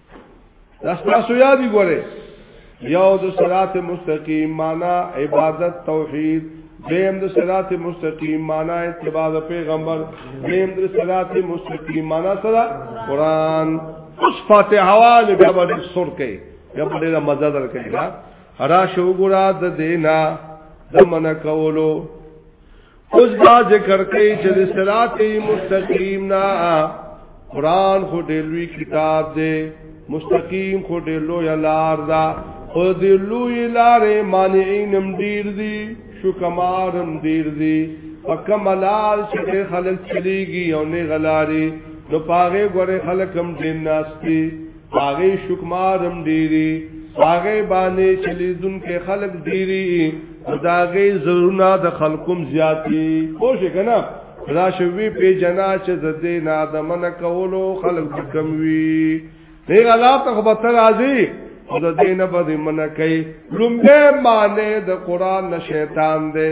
تاسو یاد دی ګوره یو د صراط مستقیم معنا عبادت توحید دیم د صراط مستقیم معنا اتباع د پیغمبر دیم د صراط مستقیم معنا سره قران اوس فاتحه واله بیا به سر کوي بیا به له مزه در کوي را شو ګرا د دینا د من کولو اوس دا ذکر کوي چې د صراط مستقیم نه قران خو دې لوی کتاب دی مستقیم خو دې لوی لار دا خو دې لوی لارې مانعین هم ډیر دي شکمار هم ډیر دي پکم لار چې خلک چلیږي او نه غلاري نو پاغه غره خلک هم دین ناشتي باغی شکمارم ډیری باغی باندې چلی دن کې خلق ډیری داغی زرونا د خلقم زیاتی خوش کنا دا شوی پی جنا چې زده نه د من کولو خلق کم وی دی غلا ته خبر راځي او د دین په دې من کوي لومبه معنی د قران نه شیطان دی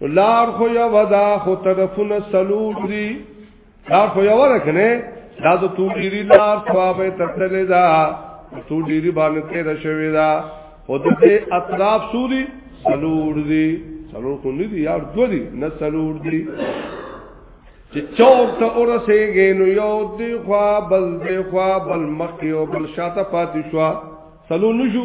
لار خو یو دا خو طرفونه سلور دی لار خو یو ده کنه دا د تو ډیری لار ثوابه تتلې دا تو ډیری باندې تیر شوی دا خو د دې اطراف سوري سلور دی سلور خو نه دی یار دو دی نه سلور دی چې چور ته ورسېږي نو یو دی خوا بل دی خوا بل مخ یو بل شاته پاتې شو سلور نشو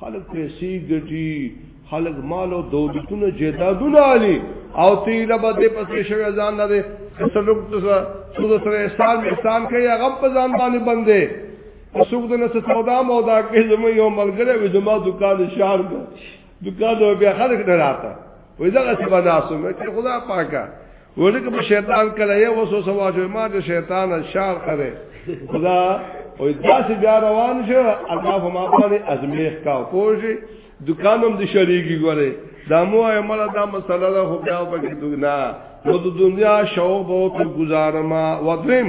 خلک پیسې ګټي خلک مال او دولتونه جیدادونه علي او تی لبا دې پسې شوی ځان نه دې سلوک ته سود سره احسان احسان کوي هغه په ځان باندې بندې سوق د نس سودا مو دا کې زمو یو ملګری و زمو دکان شهر دکان بیا خلک نه راته وې دا څه بداسو مې چې خدا پاکه ورکه په شیطان کله یې وسو سوا جو ما د شیطان شار کړي خدا او داسې بیا روان شو الله په ما باندې ازمیخ کا پوجي دکانم د شریکی ګوره دا مو اي مله دا مسله ده خو بیا په کې دغنا نو د دنیا شوق او په گزارما ودرم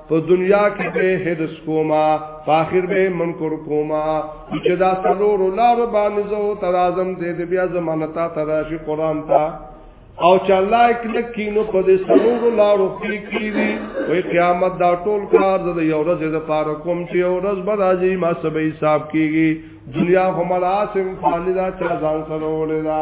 په دنیا کې به هدس کوما په اخر به منکر کوما چې دا سلور لار باندې زو ترازم دې دې بیا زمانه تا تراشی قران تا او چې الله کله کینو په دې سلور لار کې کیږي وې قیامت دا ټول کار د یو ورځې د پار کوم چې یو ورځ به راځي ما سبې حساب کیږي دنیا هم لاسم فانی دا چا ځان سره ولې دا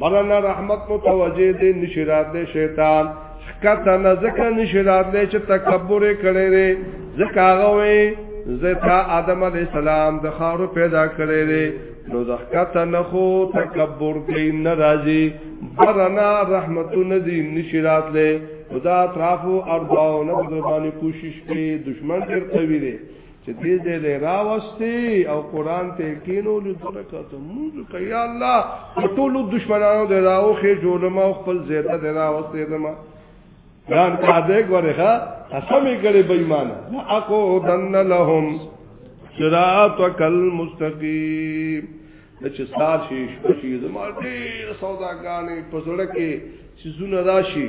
مولانا رحمت متوجه دې نشرات دې شیطان کته نه ځکه نشرات دې چې تکبر کړي دې ځکه هغه وي زتا آدم علی السلام د خارو پیدا کړي دې نو ځکه نه خو تکبر کوي ناراضي برنا رحمتونه دې نشرات دې خدا اطراف او ارضاو نه بدربانې کوشش کوي دشمن ډېر قوي دي چې دې دې له راوستي او قران ته کینو له درکته موږ کیا الله ټول دشمنانو دې راو خې جوړما خپل زیته دې راوستي دما ځان کا دې ګورخه قسم یې کړې بې ایمان اقو دن لهم صراطک المستقیم چې سار شي شپه شي زموږ ډېر سوداګانې پزړه کې چې زونه راشي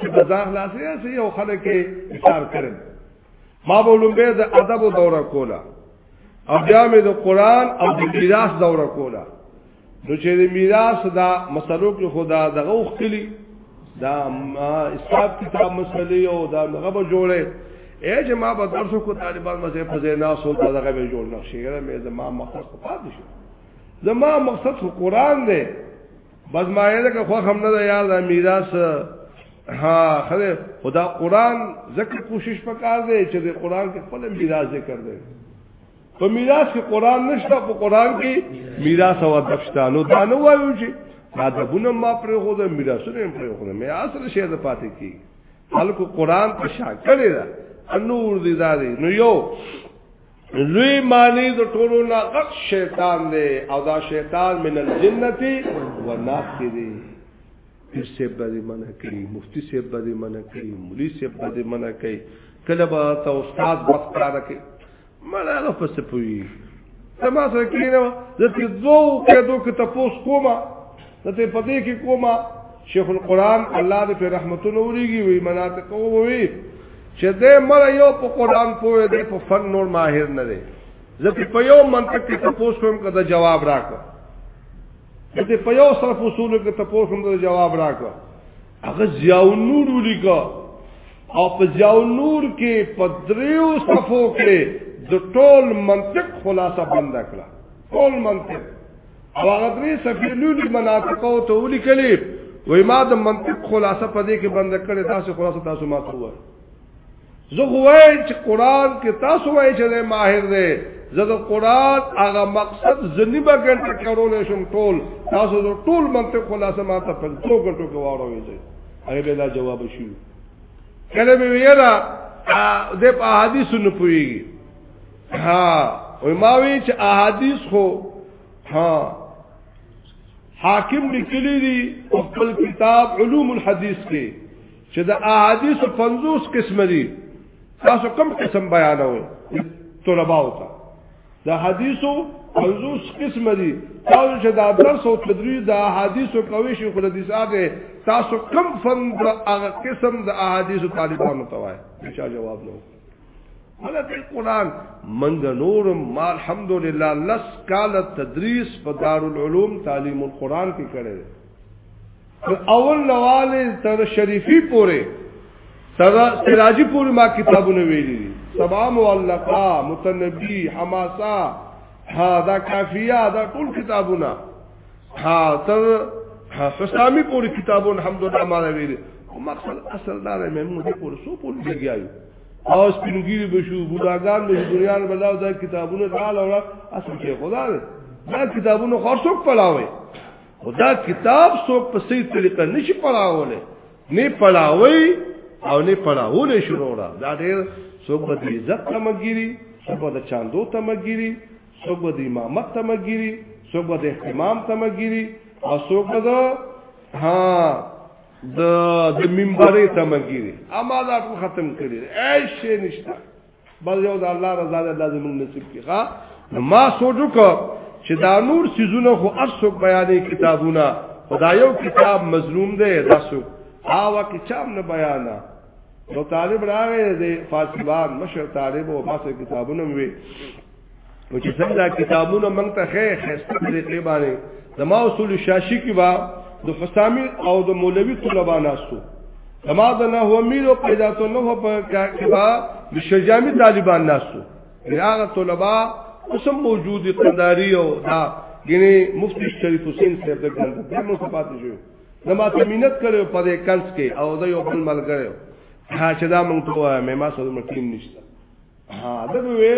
چې بازار لاسه سي او خلک اشاره کړي ما به لومبه د ادب دوره کوله او بیا مې د قران او د میراث دوره کوله نو چې د میراث دا مسلو کې خدا دغه وختلی دا اسلام کتاب مسلې او دا هغه به جوړه اے چې ما به درسو کو طالبان مزه په زینا سول دا دغه به جوړ نقشې مې زما مقصد پاتې شو زما مقصد قرآن دی بس ما یې لکه خو هم نه ده یار دا میراث ها خره خدا قران ذکر کوشش پکار دی چې د قران کې خپل میراث ذکر دی په میراث کې قران نشته په قران کې میراث او ادب شته نو دا نه وایو چې دا دبونه ما پر خو د میراثونه هم پر خو نه مې اصل شی د پاتې کی خلکو قران په شا کړی دا انور دي دا نو یو لوی معنی د ټولو نه غټ شیطان دی او دا شیطان من الجنتی و الناس کې دی پیر سیب باندې منع کوي مفتی سیب باندې منع کوي مولوی سیب باندې منع کوي کله به تا استاد وخت کار کوي مړه هغه پس پوي تماسه کینو زه په دوه کېدو کې تاسو کومه ته پدې کې کومه شیخ القران الله دې په رحمتونو وريږي وي مناطق وي چې دې مړ یو په قران پوهه دې په فن نور ماهر نه دی زه په یو منطق کې تاسو کوم کده جواب راکړه دې په یو صرف اصول کې تاسو کوم کده جواب راکړه هغه ضیاء نور ولیکا او په ضیاء نور کې په دریو صفو کې د ټول منطق خلاصه بند کړه ټول منطق او هغه درې صفحې لولي مناطق او ته ولیکلې وای ما د منطق خلاصه په دې کې بند کړې تاسو خلاصه تاسو ما ته وایي زه وای چې قران کې تاسو وای چې ماهر دی زه د قران هغه مقصد زنی به ګټه کولای شم ټول تاسو د ټول منطق خلاصه ما ته په څو غټو کې واړوي ځي هغه به دا جواب شي کله به ویرا د په حدیثونو پوي ها وای ما وی چې احادیث خو ها حاکم لیکلی دی خپل کتاب علوم الحدیث کې چې د احادیث 50 قسم دي تاسو کوم قسم بیانوي طلباء ته د حدیثو 50 قسم دي تاسو چې دا درس او تدریس د احادیثو کوي شي خو د دې ساده تاسو کم فن د هغه قسم د احادیثو طالبانو ته وایي چې جواب نو مله په قران منګ نور ما الحمدلله لس کال تدریس په دارالعلوم تعلیم القرآن کې کړی اول لواله تر شریفی پوره تر سراجی پوره ما کتابونه ویلي سبا معلقه متنبی حماسه ها دا کافیه دا ټول کتابونه ها تر حسامی پوری کتابو الحمدلله ما ویل او مقصد اصل دا دی موږ دې پور سو پور لګیایو او سپینګیری بشو بوډاګان به دنیا نه بلاو دا کتابونه ټال او اصل کې خدا دی دا کتابونه خرڅوک پلاوي خدا کتاب څوک په صحیح طریقه نشي پلاوله نه پلاوي او نه پلاوله شروع دا ډېر څوک به عزت تمګيري څوک به چاندو تمګيري څوک به د امامت تمه ګیری څوک به د اهتمام تمه ګیری او څوک به د ها د د منبرې تمه ګیری اما دا ټول ختم کړي اي شي نشته بس یو د الله رضا د الله زموږ نصیب کی ښا ما سوچو کو چې دا نور سيزونه خو ارسوک بیانې کتابونه خدایو کتاب مظلوم دی دا سوک هاوا کې چام نه بیانا نو طالب راغی د فاصلان مشر طالب او باسه کتابونه وی نو چې څنګه کتابونه موږ ته خې خسته طریقې باندې زما اصول شاشي کې با د حسامی او د مولوی طلبه ناسو زما د نه هو امیر او پیدا تو نه هو په کې با د شجامي طالبان ناسو هغه طلبه اوسم موجود قنداری او دا ګینه مفتی شریف حسین صاحب د ګند د مصطفی جو زما ته مينت کړو په دې کنس کې او د یو بل ملګری ها چې دا موږ ته ما سره مټین نشته ها دا وی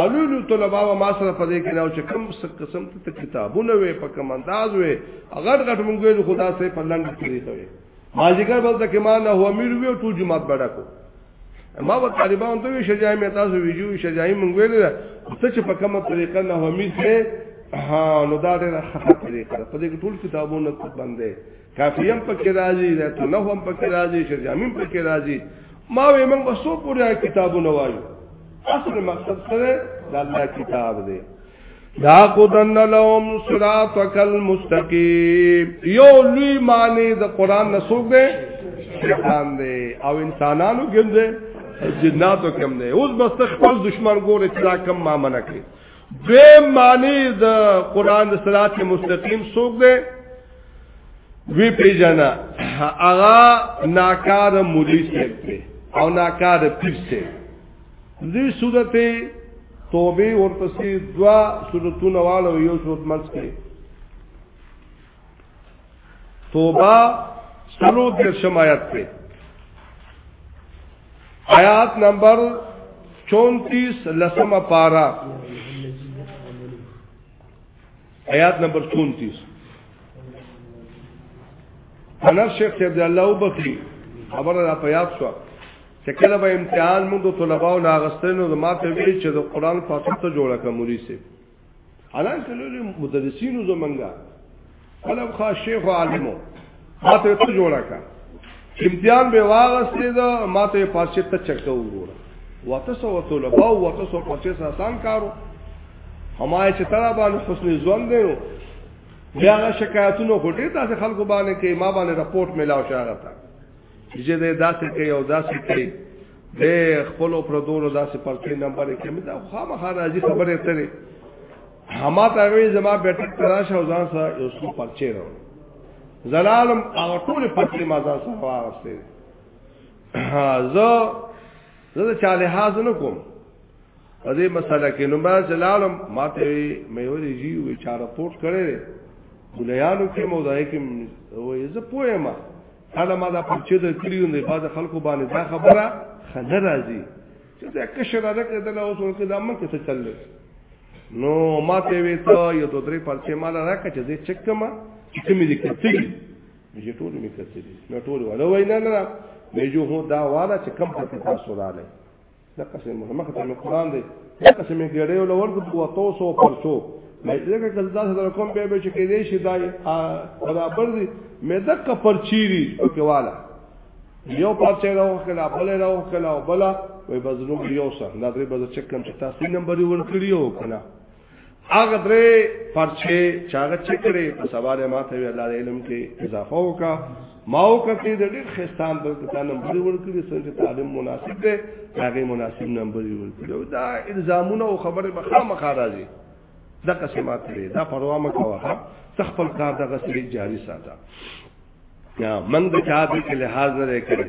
علولو طلبه و ما سره پدې کې نو چې کم څه قسم ته کتابونه وې په کم انداز وې غټ غټ مونږ له خدا سره په لند کې دي ته ما ذکر بل ته کما نه هو امیر وی ټول جماعت بڑا کو ما و طالبان ته وی شجاعي مې تاسو ویجو شجاعي مونږ ویل ته چې په کومه طریقه نه هو امیر ها نو دا ډېر خطر طریقه په دې ټول کتابونه باندې کافیم پکې راځي ذات الله هم پکې راځي شیخ جامین پکې راځي ما وې موږ وسو پورې کتابونه وایو اصل مقصد سره د الله کتاب دی دا قدن لهم صراطک المستقیم یو لوی معنی د قران نسوګ دی شیطان دی او انسانانو کې دی جناتو کې دی اوس بس خپل دشمن ګوره چې دا کم ما منکه دویم معنی د قران د صراط مستقیم سوق دی وی پیجانا اغا ناکار مودی سیبتی او ناکار پیر سیب دی صورت توبه ورپسی دوا صورتون والا و یو صورت منس که توبه سلو دیر شمایت تے آیات نمبر چونتیس لسم پارا آیات نمبر چونتیس انس شیخ صاحب دی الله وبخي خبره را پیاد شو چې کله به امتحان موږ طلباو ناغستنو ما ته ویل چې د قران فاتحه جوړه کوم ریسه الان کله مدرسینو زمنګا طلب خا شیخ عالمو ماته ته جوړا کا امتحان به واغستې دا ماته پارچه ته چکه وګوره وته سو طلبه او وته سو پارچه آسان کارو همای چې ترا باندې حسن ځوان دی نو بیا شکایتونه غوډې تاسو خلکو باندې کې ما باندې رپورت ملاو شاغه تا چې دې داسې کوي او داسې کوي دې خپل پردولو داسې پرچې نمبر کې مې دا خامخا راځي خبره ترې هما ته وی زما بیٹک تراشه او ځان سره یو څو پرچې راو زلالم هغه ټول پرچې ما ځان سره واغسته زه زه چاله حاضر نه کوم په دې مسله کې نو ما زلالم ما ته مې ورې جی وی چا رپورټ کړې ګلیانو کې مودای کې وې زه پوهه ما انا ما دا پرچې د کړیو نه بعد خلکو باندې دا خبره خنه راځي چې دا کشر نه کېدل او څو کې دا من کې څه چل نو ما ته وی ته یو دوه درې پرچې مال راکړه چې زه چک کما چې کومې دې کتلې مې ټول مې کتلې نو ټول ولا وینا نه مې جو هو دا والا چې کم پکې تاسو رااله دا قسم مهمه خطر مې قران دی دا قسم مې ګړې ول ورکو دوه توسو پرچو مې دغه کلدا سره کوم به به چې کې دې شي دا برابر دي مې دغه پرچيري پکې والا یو پرچې راو کلا بل راو کلا بل وې بزرګ یو سره دا درې بزرګ چې کوم چې تاسو نمبر ورکړیو کنه هغه درې پرچه چاغه چکړې په سوال ما ته وی الله علم کې اضافه وکا ما وکړې د ډېر خستان بل ته نمبر ورکړي څنګه تعلیم مناسب دی هغه مناسب نمبر ورکړي دا الزامونه او خبره به خامخا راځي دا قسمات لري دا پروا مکوه تخپل کار دغه سړي جاری ساته یا من د چا په لحاظ نه کړي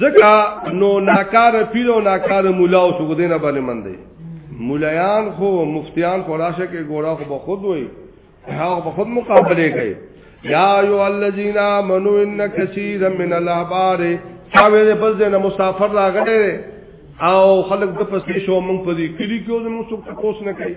زکا نو ناکار پیر او ناکار مولا او سګو دینه باندې مند دي مولایان خو مفتیان خو راشه کې ګورا خو به خود وي هغه به خود مقابله کوي یا ایو الذین آمنو ان کثیر من الاحبار چاوې په ځنه مسافر راغله او خلک د پسې شو مونږ په دې کلی کې زموږ څوک تاسو نه کوي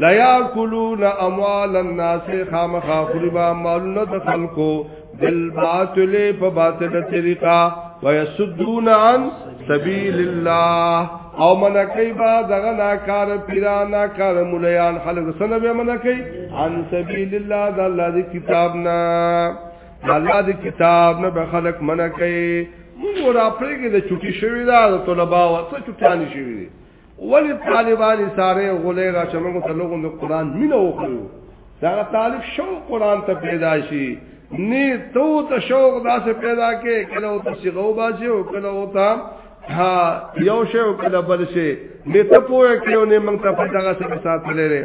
لا یاکلون اموال الناس خامخا خربا مالونه د خلکو بالباطل په باطل طریقه ويسدون عن سبيل الله او منکی با دغه ناکار پیران ناکار مليان خلک سره به منکی عن سبيل الله د الله دی کتاب نه الله دی کتاب نه به خلک منکی موږ را پرېګې د چټي شوی دا د طلباو څخه چټاني شوی دی ولی طالبان ساره غولې را چمنګو ته لوګو د قران مینه وکړو دا طالب شو قران ته پیدا شي نه تو ته شوق داسې پیدا کې کله او ته صغو باسي او کله او ته ها یو شی او کله بل شی نه ته پوهه کړو نه موږ ته پټه غا سره ساتلې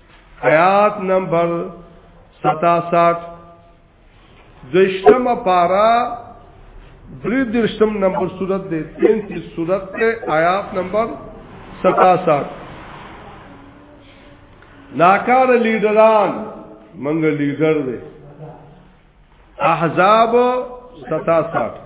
آیات نمبر 67 دشتم پارا دری درشتم نمبر صورت دے تینتیس صورت دے آیات نمبر 67 ناکار لیڈران منگ لیڈر دے احزاب 67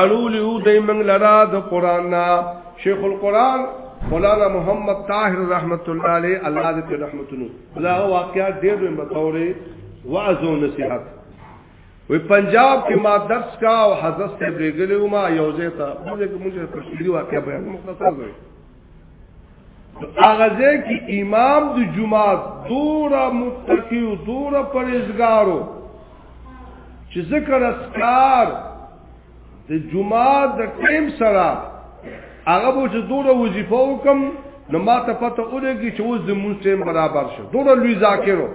اړولیو د منګ لرا د قران نا شیخ القران مولانا محمد طاهر رحمت الله علیه الله دې رحمتونو دا واقعیا ډېر به متوري وعظ او نصيحت وی پنجاب کې ما درس کا او حضرت سے بریګلې ما یوځه ته موږ کومه تفصیلی واقعیا بیان مختصر دی هغه ځکه امام د جمعه دورا متقی او دورا پرېزګارو چې ذکر اسکار د جمعه د ټیم سره هغه به چې دورا وظیفه وکم نو ما ته پته ولګي چې اوس زموږ ټیم برابر شو دورا لوی ذاکرو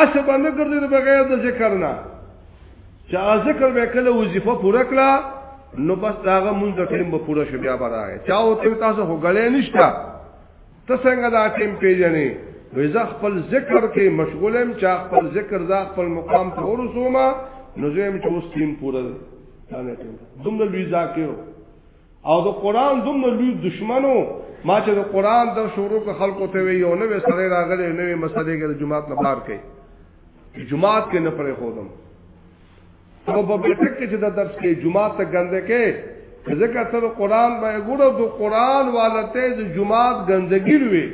اسه باندې ګرځي بغیر د ذکر نه چې ذکر به کله وظیفه پوره کړه نو بس داغه مونږ د ټیم به پوره شو بیا برای چا او ته تاسو خو غلې نشتا ته څنګه دا ټیم پیژنې وزه خپل ذکر کې مشغولم چا خپل ذکر ځا خپل مقام ته ورسوما نو زم چې اوس ټیم پوره نه ټیم دومره لوی ذاکر او د قران دومره لوی دشمنو ما چې د قران در شروع خلکو ته وی یو نو سره راغلی نو مسلې کې د جمعه نه بار کړي جمعات کې نه پرې خودم او په بیٹک کې چې دا درس کې جمعه ته ګنده کې ځکه ته قرآن به ګورو د قرآن والته د جمعه ګندګی وي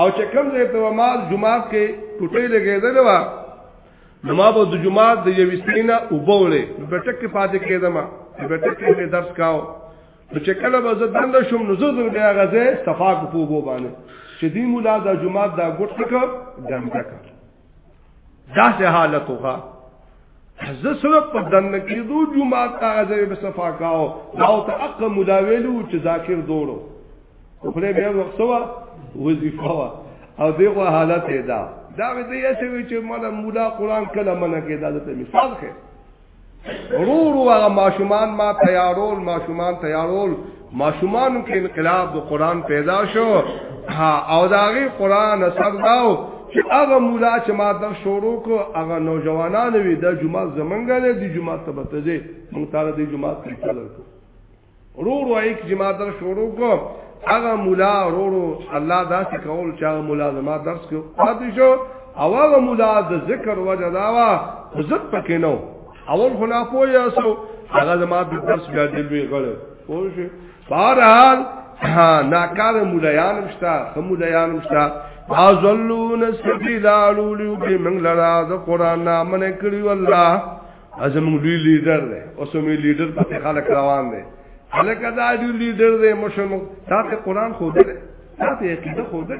او چې کوم ځای ته ما جمعه کې ټوټې لګېدل و نو ما به د جمعه د یوې سینه وبولې بیٹک کې پاتې کېدم بیٹک کې درس کاو نو چې کله به زه دند شوم نو زه زر بیا غزه صفا کو په بو باندې چې دی مولا د جمعه دا ګټ تک دند تک دا سه حالت وکا زه سره په دند کې دو جمعه تا غزه به صفا کاو دا او ته اق مولا ویلو چې ذاکر دوړو خو دې بیا وقسوا وظیفه وا او دغه حالت دا دا دې یې چې مولا قرآن کله منه کې دا ته مثال خیر ورور هغه ماشومان ما تیارول ماشومان تیارول ماشومان کې انقلاب د قران پیدا شو او داغه قران اثر داو چې هغه مولا چې ما در شروع کو هغه نوجوانان وی د جمعه زمنګ له د جمعه تبته دي مونږ تعالی د جمعه ته تلل کو رورو ایک چې ما در شروع کو هغه مولا رورو الله داسې کول چې هغه مولا زما درس کو پاتې شو او هغه مولا د ذکر وجه دا وا عزت پکې نو اول خو نه پوهیا سو هغه زما د درس بیا دی لوی غړ پوه شو بهرحال ناکار مولایان مشتا خمولایان مشتا ازلون سبیل علولیو بی منگ لرا دا قرآن نامن کریو اللہ ازمون لوی لیډر دی اوس مې لیډر په خلک روان دی هلکه دا دی لیډر دی مشر مو تاسو قران خو دی تاسو عقیده خو دی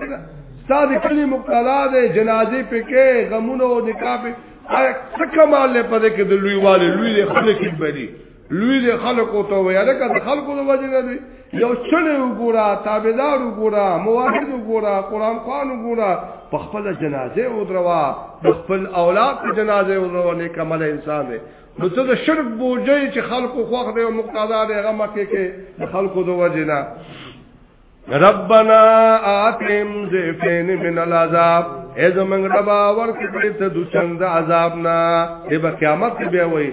تاسو کلی مقتلا دی جنازې پکې غمونه او نکاح په آیا څه کمال له پدې کې د لوی والي لوی خلک بری لوی خلکو ته وایي هلکه خلکو د وجه نه دی یو چړې وګوره تابعدار وګوره موحد وګوره قران خوان وګوره په خپل جنازه ودروا د خپل اولاد په جنازه ودروا نه کمل انسان دی نو ته د شرک بوجي چې خلکو خوخ دی او مقتدا دی هغه مکه کې د خلکو د وجنا ربنا آتهم ذفین من العذاب ای زمنګ ربا ورکړي ته د څنګه عذاب نه ای په قیامت کې به وای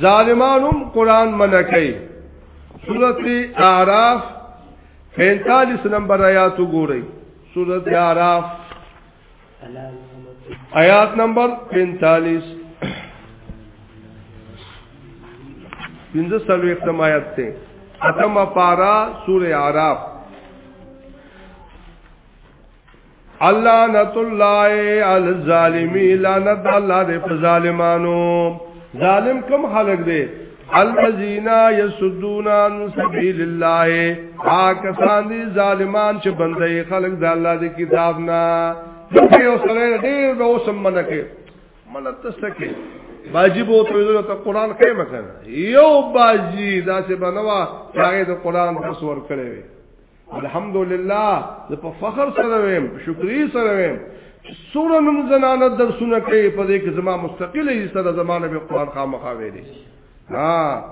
ظالمانم قرآن منکی سورت اعراف پینتالیس نمبر آیاتو گو رئی سورت اعراف آیات نمبر پینتالیس پینزه سلو اختم آیت تے اتم پارا سور اعراف الله نت الله الظالمی لعنت الله دې په ظالمانو ظالم کم خلق دې الذين يسدون عن سبيل الله پاکستان دي ظالمان چې بندي خلق د الله دی کتاب نه یو سره ډیر به اوسم منکه مله تسکه باجی بو ته ته قران کې مکنه یو باجی دا چې بنوا هغه د قران درس ور کړی وي الحمدلله زه په فخر سره ویم شکرې سره ویم سوره نن زنانه درسونه کوي په دې کې زما مستقله یې سره زمانه به قران خامخا ویلې ها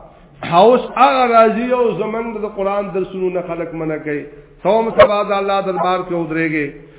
هاوس هغه راځي او زمنګ د قران درسونه خلق منه کوي ثوم سبا د الله دربار کې ودرېږي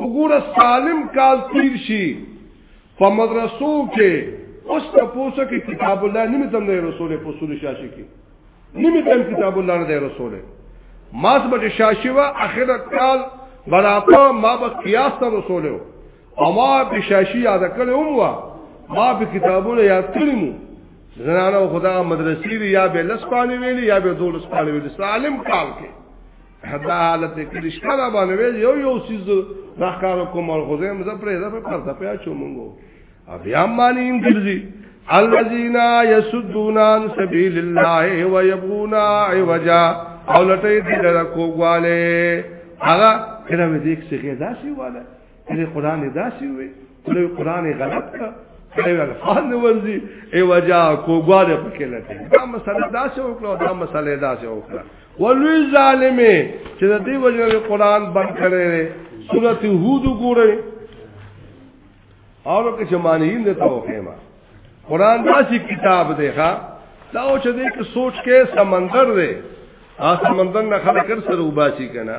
وګوره سالم کال تیر شي په مدرسو کې اوس ته پوسه کې کتاب الله نیمه تم دی رسول په اصول شاشي کې نیمه تم کتاب الله نه دی رسول ما سبج شاشي وا اخره کال براپا ما به قیاس ته رسول او ما به شاشي یاد کړم وا ما به کتابونه یاد کړم زنانه خدا مدرسې یا به لسپانه ویلي یا به دولسپانه ویلي سالم کال کې دا حالت کې رښتیا را باندې یو یو سیز راخار کوم او خو زم زه پرې زه پر ته پیا چو مونږ بیا معنی انګرزي الذين يسدون عن سبيل الله ويبغون عوجا او لټې دې لره کوواله هغه کله مې دې څه کې داسي واله دې قران دې داسي وي دې قران غلط کا ایو الفاظ نه ورزي ای وجا کوګواله پکې لته دا مسله داسې وکړه دا مسله داسې وکړه ولوی ظالمه چې د دې وجه قرآن بند کړي سورته هود وګورئ اور کې شمانین دې ته وکېما قرآن داسې کتاب دی ښا دا او چې دې کې سوچ کې سمندر دی آ سمندر نه خلک سره وباسي کنه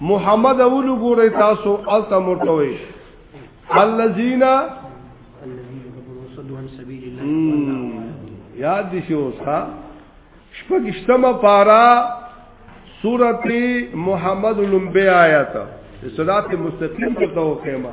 محمد اولو ګورې تاسو الته مرتوي الذين یاد دي شو ښا شپږشتمه پارا سورته محمد لمبه آیات صلات مستقیم ته توخیمه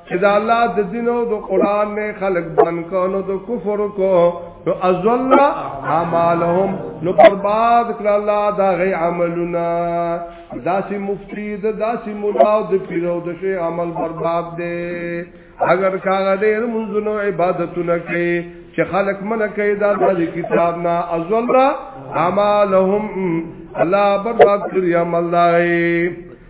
چې دا الله د دین او د قران نه خلق بن کو نو د کفر کو نو ازل اعمالهم نو برباد کړ الله دا غي عملنا داسې مفتی د داسې مولا او د پیرو د شی عمل برباد دي اگر کاغه دې منځونو عبادتونه کوي چې خلق منه کوي دا د کتاب نه ازل اعمالهم الله برباد کړی عمل دای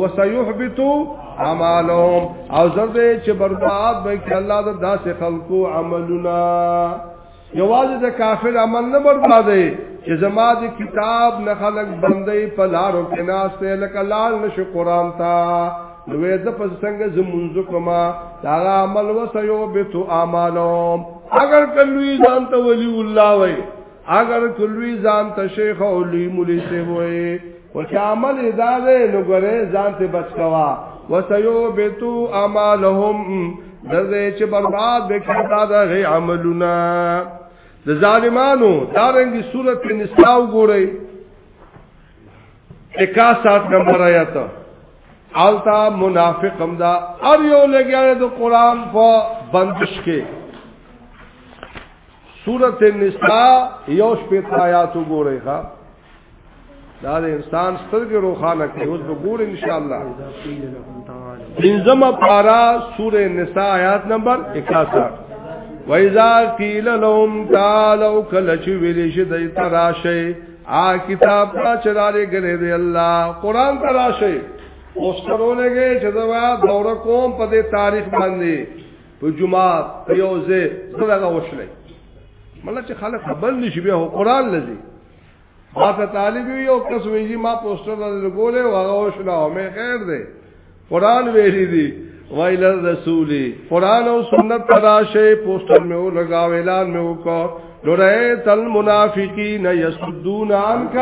وسيحبط اعمالهم او زرد چې برباد به کې الله د داسې خلقو عملونه یوازې د کافر عمل نه بربادې چې زما د کتاب نه خلق بندې په لارو کې ناشته لکه لال نشو قران تا نوې د پس څنګه زمونږ کما دا عمل وسيحبط اعمالهم اگر کلوې ځان ته ولي الله وای اگر کلوی ځان ته شیخ او لوی مولوی سی وای او چې عمل ادا ده نو ګره ځان ته بچ کوا وسيو بتو اعمالهم دغه چې برباد وکړه دا غي عملونه د ظالمانو دارنګي صورت نساء وګورئ 61 نمبر آیات آلتا منافق هم دا ار یو لګیا د قران په بندش کې سورت النساء یوش پیت آیاتو گو رہی خواہ دا د انسان سترګې روخانه کوي اوس به ګور ان شاء الله انزم پارا سوره نساء آیات نمبر 61 وایذا قیل لهم تعالوا کل چې ویل شي د تراشه آ کتاب را چلاله غلې دی الله قران تراشه اوس کرونه کې چې دا دوره کوم په دې تاریخ باندې په جمعات په یو ځای څنګه وشلې مله چې خلک خبر نشي به قرآن لذي ما ته طالب یو کس ویږي ما پوسټر لګولې او هغه وشله او مې خیر دی قرآن ویلي دي ویل رسولي قرآن او سنت تراشه پوسټر مې لګاو اعلان مې وکړ لرایت المنافقین یسدون عنک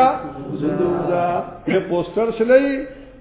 صدورا په پوسټر شلې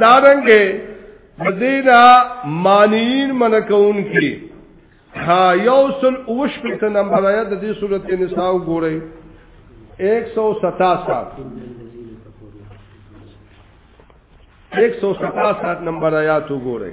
دارنګه مدینا مانین منکون کی ها یوصل اوش په نمبر آیات د دې سورته نساء ګورئ 167 167 نمبر آیات وګورئ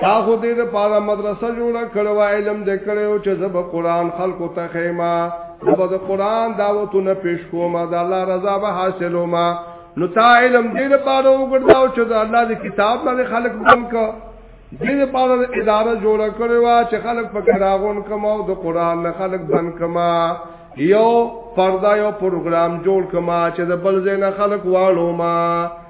تا خو دې د پاره مدرسه جوړه کړو علم دې کړو چې زب قرآن خلکو ته خیمه زب د قرآن دعوتونه پیش کوم د الله رضا به حاصلو ما نو تا علم دې د پاره وګرځاو چې د الله د کتاب باندې خلک بم کو دې د پاره اداره جوړه کړو چې خلک په کراغون کماو د قرآن نه خلک بن کما یو پردا یو پروګرام جوړ کما چې د بل ځای نه خلک واړو ما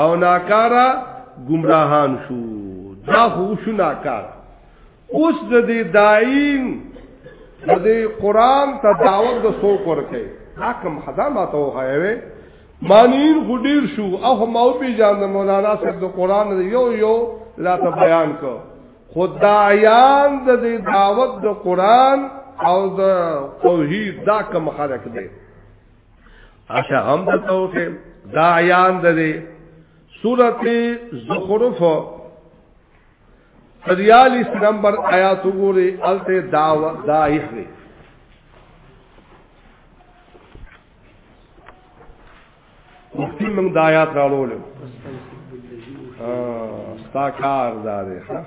او ناکارا گمراهان شو دا خو شو ناکار اوس د دې داین د دې قران ته دعوت د سو ورکه حکم حدا ما ته وایوي مانین غډیر شو او ما په جان د مولانا صاحب د قران یو یو لا ته بیان کو خدایان د دې دعوت د قران او د توحید دا کوم خلق دی اشه هم د توخه دا عیان ده دی سورت زخرف تریالیس نمبر آیاتو گوری علت دائح دی مختی منگ دا آیات رالو لیم ستا کار دا دی خواه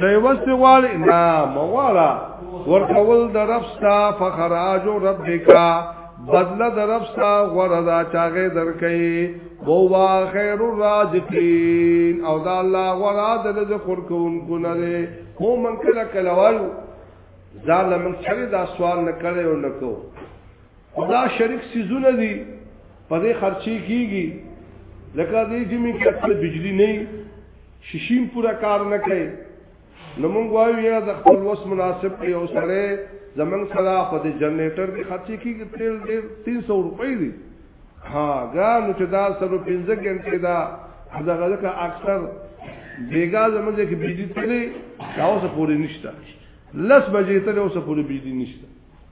دی وسته غواړي نه موالا ورکول د رب ستا فخراج رب کا بدل د رب ستا غردا چاغه درکې بوا خیر الرازقین او دا الله غرا د رزق ورکون کو نه دی مو من کله کله وایو ځاله من چری دا سوال نه کړو نه کو دا شریک سيزونه دي په دې خرچي کیږي لکه دې جمی کې خپل بجلی نه شیشیم پورا کار نه کوي نو موږ وایو یا د خپل وس مناسب کې او سره زمنګ سره په دې جنریټر کې خرچي کیږي تیل ډېر 300 روپۍ دي ها ګان چې دا سره 15 غنټه دا دا غلکه اکثر بیګا زموږ کې بجلی تلې دا اوس پورې نشته لس بجې تلې اوس پورې بجلی نشته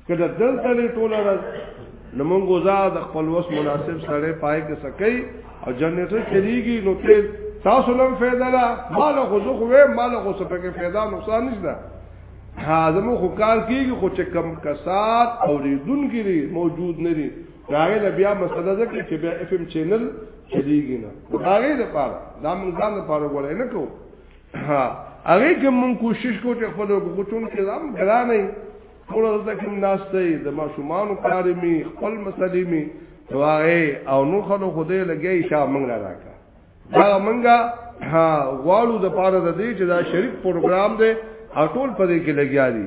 کله دلته لري ټول راز نو مونږ غزا د خپل وس مناسب سره پای کې سکي او جنریټر چلیږي نو تیل تاسو لم فایده لا مال خو زه خو مال خو څه پکې فایده نقصان نشته حاضم خو کار کیږي خو چې کم کسات او ریدون کړي موجود نه دي راغی له بیا مسله ده چې بیا اف ام چینل چلیږي نه راغی د پاره دا مونږ ځان لپاره غوړې نه کوو ها هغه کې مون کوشش کو چې خپل غوچون کې زم ګرانې ټول ورځ کې ناس ته د ماشومان کارې می خپل مسلې می واغې او نو خلو خوده لګي شا مونږ را راکا دا مونږه ها غواړو د پاره د دې چې دا شریک پروګرام دی او ټول پدې کې لګیا دي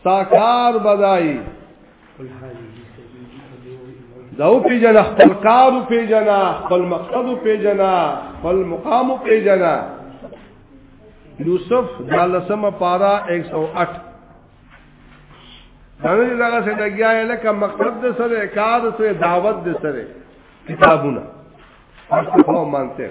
ستا کار بدای دا او پیجنا خپل کار پیجنا خپل مقصد پیجنا خپل مقام پیجنا یوسف دالسمه پارا 108 دغه دغه څه دګیا لکه مقصد د سره کار سره دعوت د سره کتابونه اصل هو مانته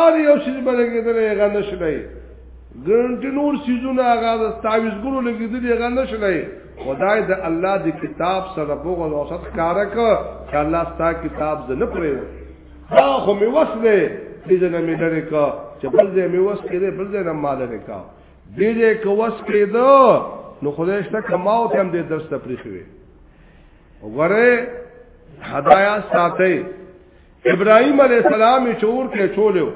ار یو سیز بلګیدل هغه نشلای ګرنټ نور سیزونه هغه د تعویذګرو لګیدل هغه نشلای خدای د الله د کتاب سره بغل او صد کارک چې الله ستا کتاب ز نه پرې دا خو می وسله دې جنا می لري کا چې بل دې می وس کړي بل دې نه مال لري کا دې دې کو وس کړي دو نو خدای شته کماو ته هم دې درس ته پریخوي وګوره هدايا ساتي ابراهيم عليه السلام چور کې چولیو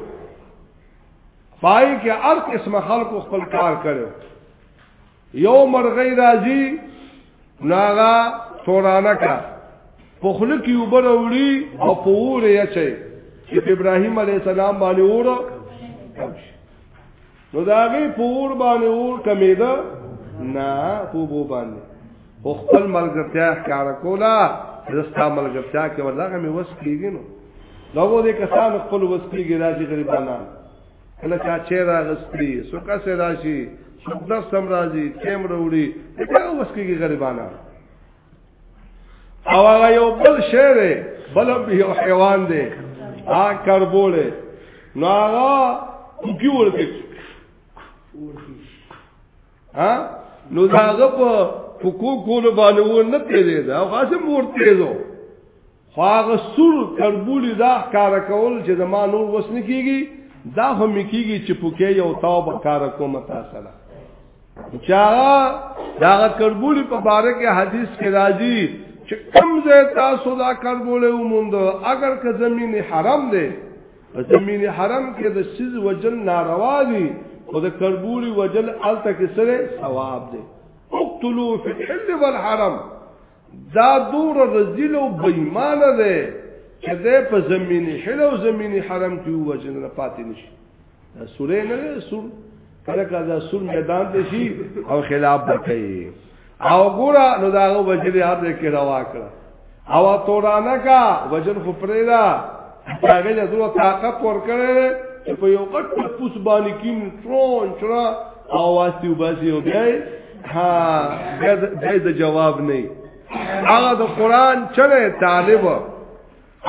پای کې هر قسم خلکو خپل کار کړو یو مرغی راځي ناغا تورانه کا پخله کې وبر وړي او پورې اچي چې ابراهيم عليه السلام باندې وره نو دا غي پور باندې اور کمیده نه په بو باندې خو خپل ملګرتیا ښکار کولا رستا ملګرتیا کې ولغه مې وس کیږي نو لوګو دې کسان خپل وس کیږي راځي غریبانان کله چا چې راغستري سوکا سه راشي سوک نفس هم راځي کیم وروړي دا وس کیږي غریبانان او هغه یو بل شی دی بل یو حیوان دی آ کربوله نو هغه کوکی ورکړي ها نو داغه په کوکو کول باندې و نه تیرې دا خاصه مور تیزو خو هغه سور کربولی دا ښکارا کول چې زما نور وس نه کیږي دا هم کیږي چې پوکې یو تاو به کار کوم تاسو نه چا دا کربولی په باره کې حدیث کې راځي چې کم ځای تاسو دا کربولی وموند اگر که زمين حرام دی زمين حرام کې د سیز وجل ناروا دي او د کربولی وجل الته کې سره ثواب دی اقتلوا في الحل والحرم دا دور رزیل او بېمانه ده چې ده په زمینی حل او زمینی حرم کې وژن نه پاتې نشي دا سورې نه سور کله کله دا سور میدان ته شي او خلاف وکړي او ګوره نو دا وجلې هر کې روا کړه او تورانه کا وجن خو پرې دا هغه له دوه طاقت ورکړل چې په یو غټ پوس باندې کین چون چرا اواز دی وباسي او بیا ها بیا د جواب نه هغه د قران چره طالب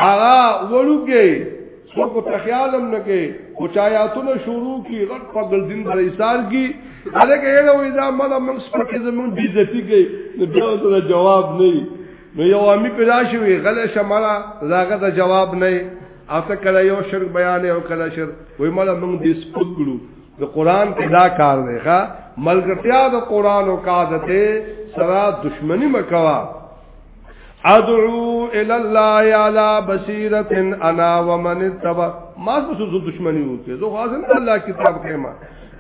هغه ورګي څوک ته خیالم نه کوي او چایاتونه شروع کی غټ په ګلدین پر ایثار کی هغه کې یو وې دا مله موږ سپکه زمون بیزتی کوي نو بیا جواب نه نو یو امی پیدا شوی غل شمړه زاګه د جواب نه اته کله یو شرک بیان او کله شر وای مله موږ دې سپک کړو د قران کې دا کار دی ښا ملګرتیا د قران او قادت سره دشمنی مکوا ادعو الى الله على بصيره انا ومن اتبع ما څه دشمنی وکړي زه خاصه الله کتاب کې ما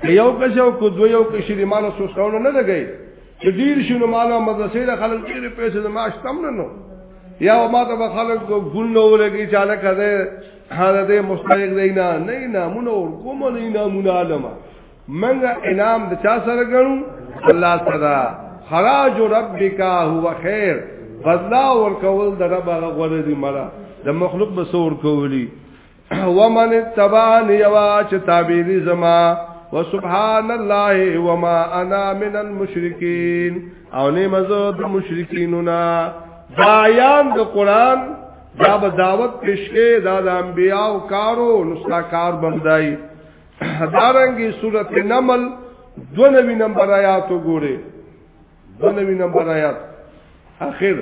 یو کښو کو دویو کې شریمانو سوستونه نه لګي چې ډیر شنو مالو مدرسې د خلک ډیر پیسې د معاش تم نه نو یا ما ته خلک ګل نه ولګي چې انا کده حالت مستحق دی نه نه نامونه ور کوم نه نامونه عالم منګه انعام د چا سره غنو الله تعالی خراج ربک هو خیر بدلا ور کول د رب هغه غوړې دی مړه د مخلوق به سور کولی ومن اتبعني یوا چې تابعی زما وسبحان الله وما انا من المشرکین او نه مزه د مشرکینو نه دایان د قران دا به دعوت پیشکې دا د انبیاء او کارو نستاکار بندای دارنګي سورته نمل 92 نمبر آیات وګوره 92 نمبر آیات اخر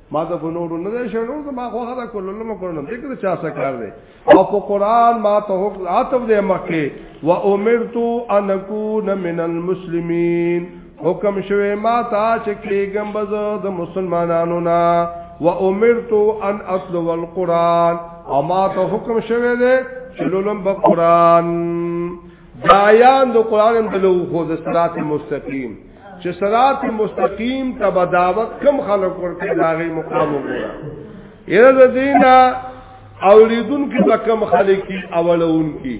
ما ته په نورو نه شړو ته ما خو هغه کولو نه کولو دې کې چا څه کار دی او په قران ما ته حکم عاطف دې مکه و امرت ان اكون من المسلمين حکم شوه ما ته چې کېګم بز د مسلمانانو نه و امرت ان اصلو القران او ما ته حکم شوه دې چې لولم په قران دایان د قران د لوخو د صراط مستقیم چې صراط مستقیم ته بداوت کم خلق ورته لاغې مقام وګوره یره د دینا اولیدون کې به کم خلق کی اولون کی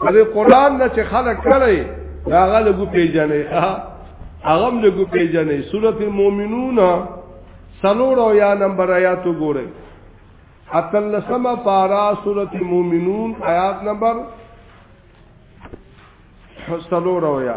په قرآن نه چې خلق کړي دا غلګو پیژنې ها هغه لګو پیژنې سورته المؤمنون سلور او یا نمبر آیات وګوره اتلسم پارا سورت مومنون آیات نمبر سلور او یا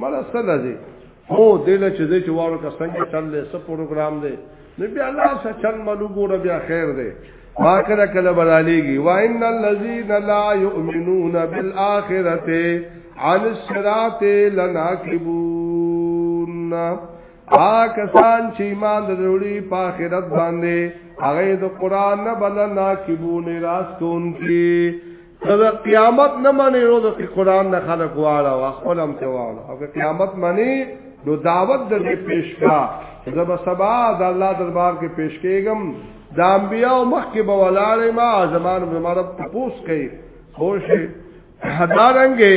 مړه سره دې هو دې له چې دې چې واره کا څنګه چل دې سب پروګرام دې نو بیا الله سره چل ملو ګوره بیا خیر دې ما کله کله بلالیږي وان الذین لا یؤمنون بالآخرة عن الصراط لناکبون آکسان چې ایمان دروړي په آخرت باندې هغه د قران نه بل ناکبون راس کون کی دا قیامت نه مانی نو د قران نه خلق واړه او خپل هم ته واړه او قیامت مانی نو دعوت د پیش کا زب سبا د الله دربار کې پیش کېګم د انبیاء مخ کې به ولاړې ما زمان زماره پوس کوي خوش هدارنګې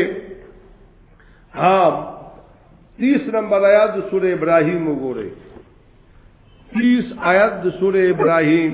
ها 30 نمبر آیات د سوره ابراهیم وګوره 30 آیات د سوره ابراهیم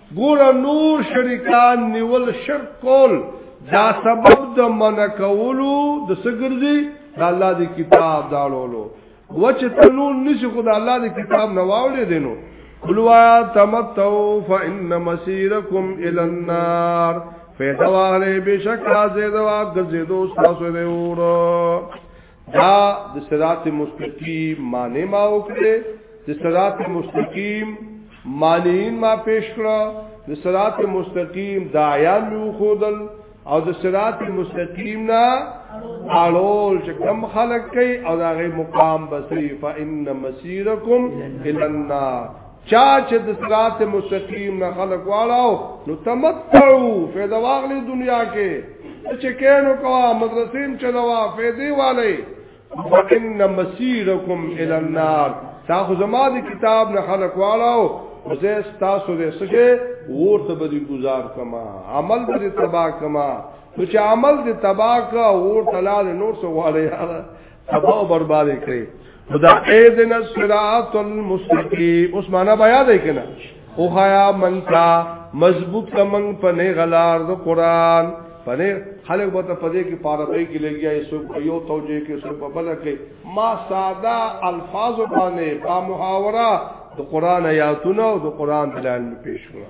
ګور نور شریکان نیول شرک کول دا سبب د من کولو د سګرځي د الله دی کتاب دالولو وچ تنون نشي خدای الله دی کتاب نواولې دینو قلوا تمتو فإن مسيركم إلى النار فیدواله بشک راځي دوا ګرځي دوست تاسو دی ورو دا د صراط مستقیم معنی ما وکړه د صراط مستقیم معنیین ما پیش کړه د صراط مستقیم دایان می وخودل او د صراط مستقیم نا اړول چې کم خلق کوي او دا غي مقام بسری فإن مسيركم إلى النار چا چې د صراط مستقیم نه خلق واړاو نو تمتعو فیدا واغلی دنیا کې چې کینو کوا مدرسین چلوا فیدی والی فإن مسیرکم الی النار تا خو زما د کتاب نه خلق واړاو زه تاسو دې سکه ور ته بدی گزار کما عمل دې تبا کما نو چې عمل دې تبا کا ور تلال نور سو والی تباہ و برباد کړي خدا اذن الصراط المستقيم اوس معنا بیا دی کنه او خیا منتا مضبوط کمن پنه غلار د قران پنه خلک به ته پدې کې پارپې کې لګیا یې سو یو توجه کې سو په بل کې ما ساده الفاظ باندې په محاوره د قران آیاتونه او د قران دلایل پیش کړو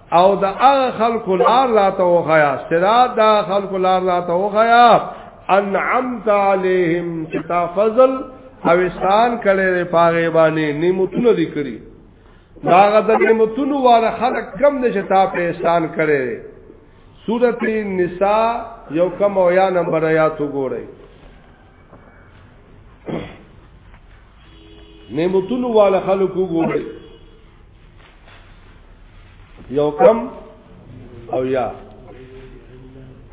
او د هغه خلکو لار راته وخیا صراط د خلکو لار راته وخیا انعمت علیهم چې تا فضل او احسان کړي پاغه باندې نعمتونه دي کړی داغه د نعمتونو والا خلق کم دې چې تا په احسان کړي سورته نساء یو کم او یا نمبر آیات وګورئ نعمتونو والا خلق وګورئ یو کم او یا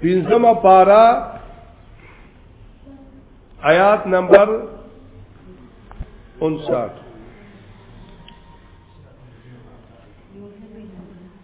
پنځمه پارا آیات نمبر 59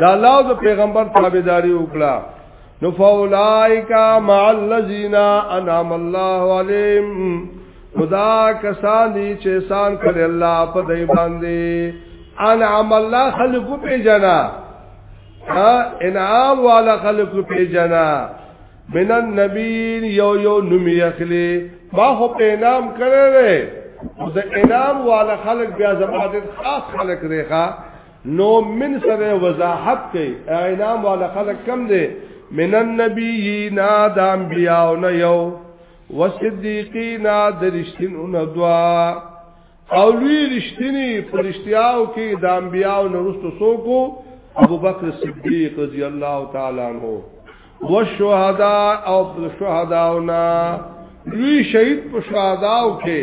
دا الله د پیغمبر تابعداري وکړه نو فاولائک مع الذین انعم الله علیهم خدا کسان دي چې سان کړي الله په دې باندې انعم الله خلق په جنا انعام والا خلق په جنا من النبیین یو یو نومی اخلی ما خو په انعام کړی دی د انعام والا خلق بیا زمادت خاص خلق دی ښا نو من سره وضاحت کوي اعلام والا خلق کم دی من النبیین د انبیاء نه یو وصدیقین د رښتینو نه دوا او لوی رښتینی پرشتیاو کې د انبیاء نه رسو سوکو ابو بکر صدیق رضی الله تعالی عنہ والشهداء او شهداونا لوی شهید په شهداو کې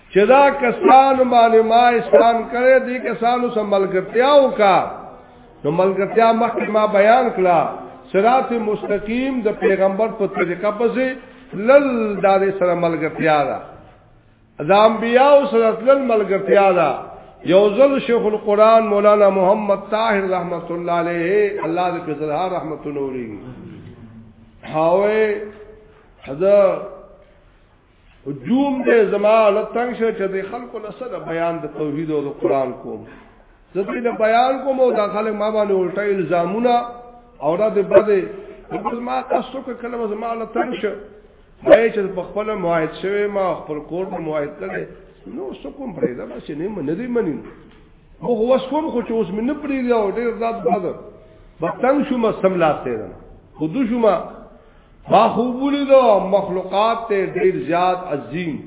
چې دا کسان باندې ما احسان کړې دي کسانو سم ملګرتیا وکا نو ملګرتیا مخکې ما بیان کړه صراط مستقیم د پیغمبر په طریقه پسې لل داري سره ملګرتیا ده د انبیاء سره لل ملګرتیا ده یو ځل شیخ القران مولانا محمد طاهر رحمت الله علیه الله دې په زړه رحمت نوري هاوي حضرت هجوم دې زما له تنگ شو چې د خلکو له سره بیان د توحید او د قران کوم زه دې بیان کوم او دا خلک ما باندې الټا الزامونه او را دې بده بس ما تاسو کې کلمه زما له تنگ شو مې چې په خپل موعد شوی ما خپل کور ته موعد کړی نو څه کوم پرې دا چې نه من دې منین مو هو کوم خو چې اوس من پرې دی او ډېر ذات بازار بتنګ شو ما سم لاسته ده خود شو ما ما خوب ولیدو مخلوقات ته ډیر زیات عظیم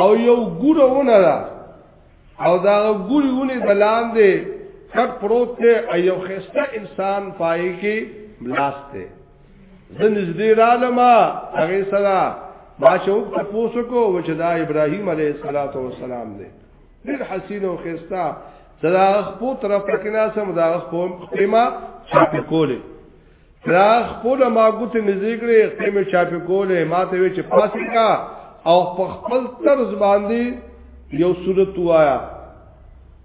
او یو ګوره ونه ده او دا ګوري ونه دلان دی کټ پروت ته ایو خسته انسان پای کې بلاسته زنځ دې رالما هغه سره ما شوق ته پوسکو و چې دا ابراهيم عليه الصلاه والسلام دی ډېر حسین او خسته صدا خپل طرف کې ناسم دا خپل قیمه چاپ کوله دا خپل ما ګوت نږدې کړې خېمه چاپې کولې ما ته وی چې پاسې کا او په خپل طرز باندې یو صورت وایا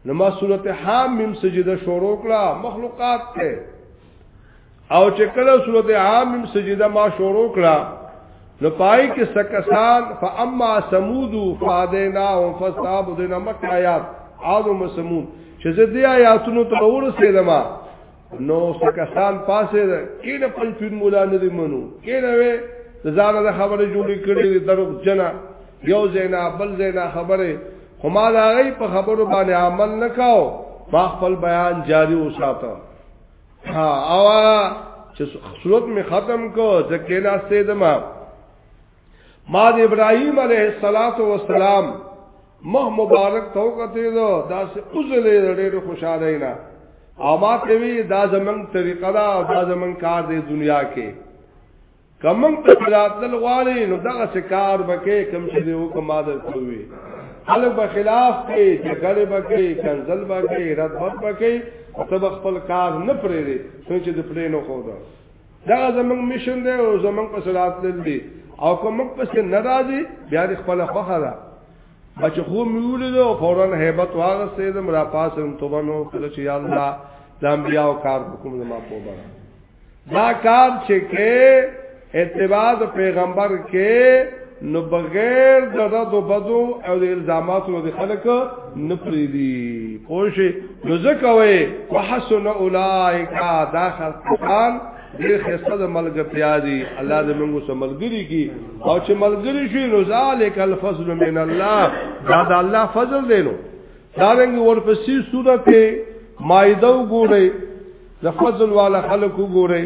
نو ما صورت حام مم سجده شروع کړه مخلوقات ته او چې کله صورت حام مم سجده ما شروع کړه نو پای کې سکسان فاما سمود فادینا او فصاب دینمک آیات عادم سمود چې زه دې آیاتونو ته ورسېدم نو سکسان پاسه ده کینه پنځون مولا نه دی منو کینه وې ځان له خبره جوړی کړی دی دروغ جنا یو زینا بل زینا خبره هما دا غي په خبرو باندې عمل نکاو ما خپل بیان جاری وساته ها او چې صورت می ختم کو ځکه نه سیدما ما د ابراهیم علیه السلام مه مبارک تو کته دا داسې اوزلې ډېر خوشاله نه او ما ته وی دا زمنګ طریقه دا او دا زمنګ کار دی دنیا کې کمن ته خلاتل غواړي نو دغه شکار بکې کم چې دی حکم ماده کوي خلک به خلاف کې جګړه بکې کنزل بکې رد بکې او تب خپل کار نه پرې لري څنګه چې د پلې نو خو دا دا زمنګ مشن دی او زمنګ په صلات تل دی او کوم په څه ناراضي بیا د خپل خوخه ده بچ خو میول دو فورا hebat واغسته د مرا پاس هم توبه نو کله چې یا الله د انبیاء کار کوم ما په بره دا کار چې کې اتباع پیغمبر کې نو بغیر د رد او بدو او د الزاماتو نه خلک نه پریدي پوه نو ځکه وې وحسن اولائک دا خلقان دې خسته د ملګ پیادي الله دې موږ سره ملګری کی او چې ملګری شي نو ذالک الفضل من الله دا د الله فضل دی نو دا رنګ ورپسې سورته مائده وګورئ د فضل والا خلق وګورئ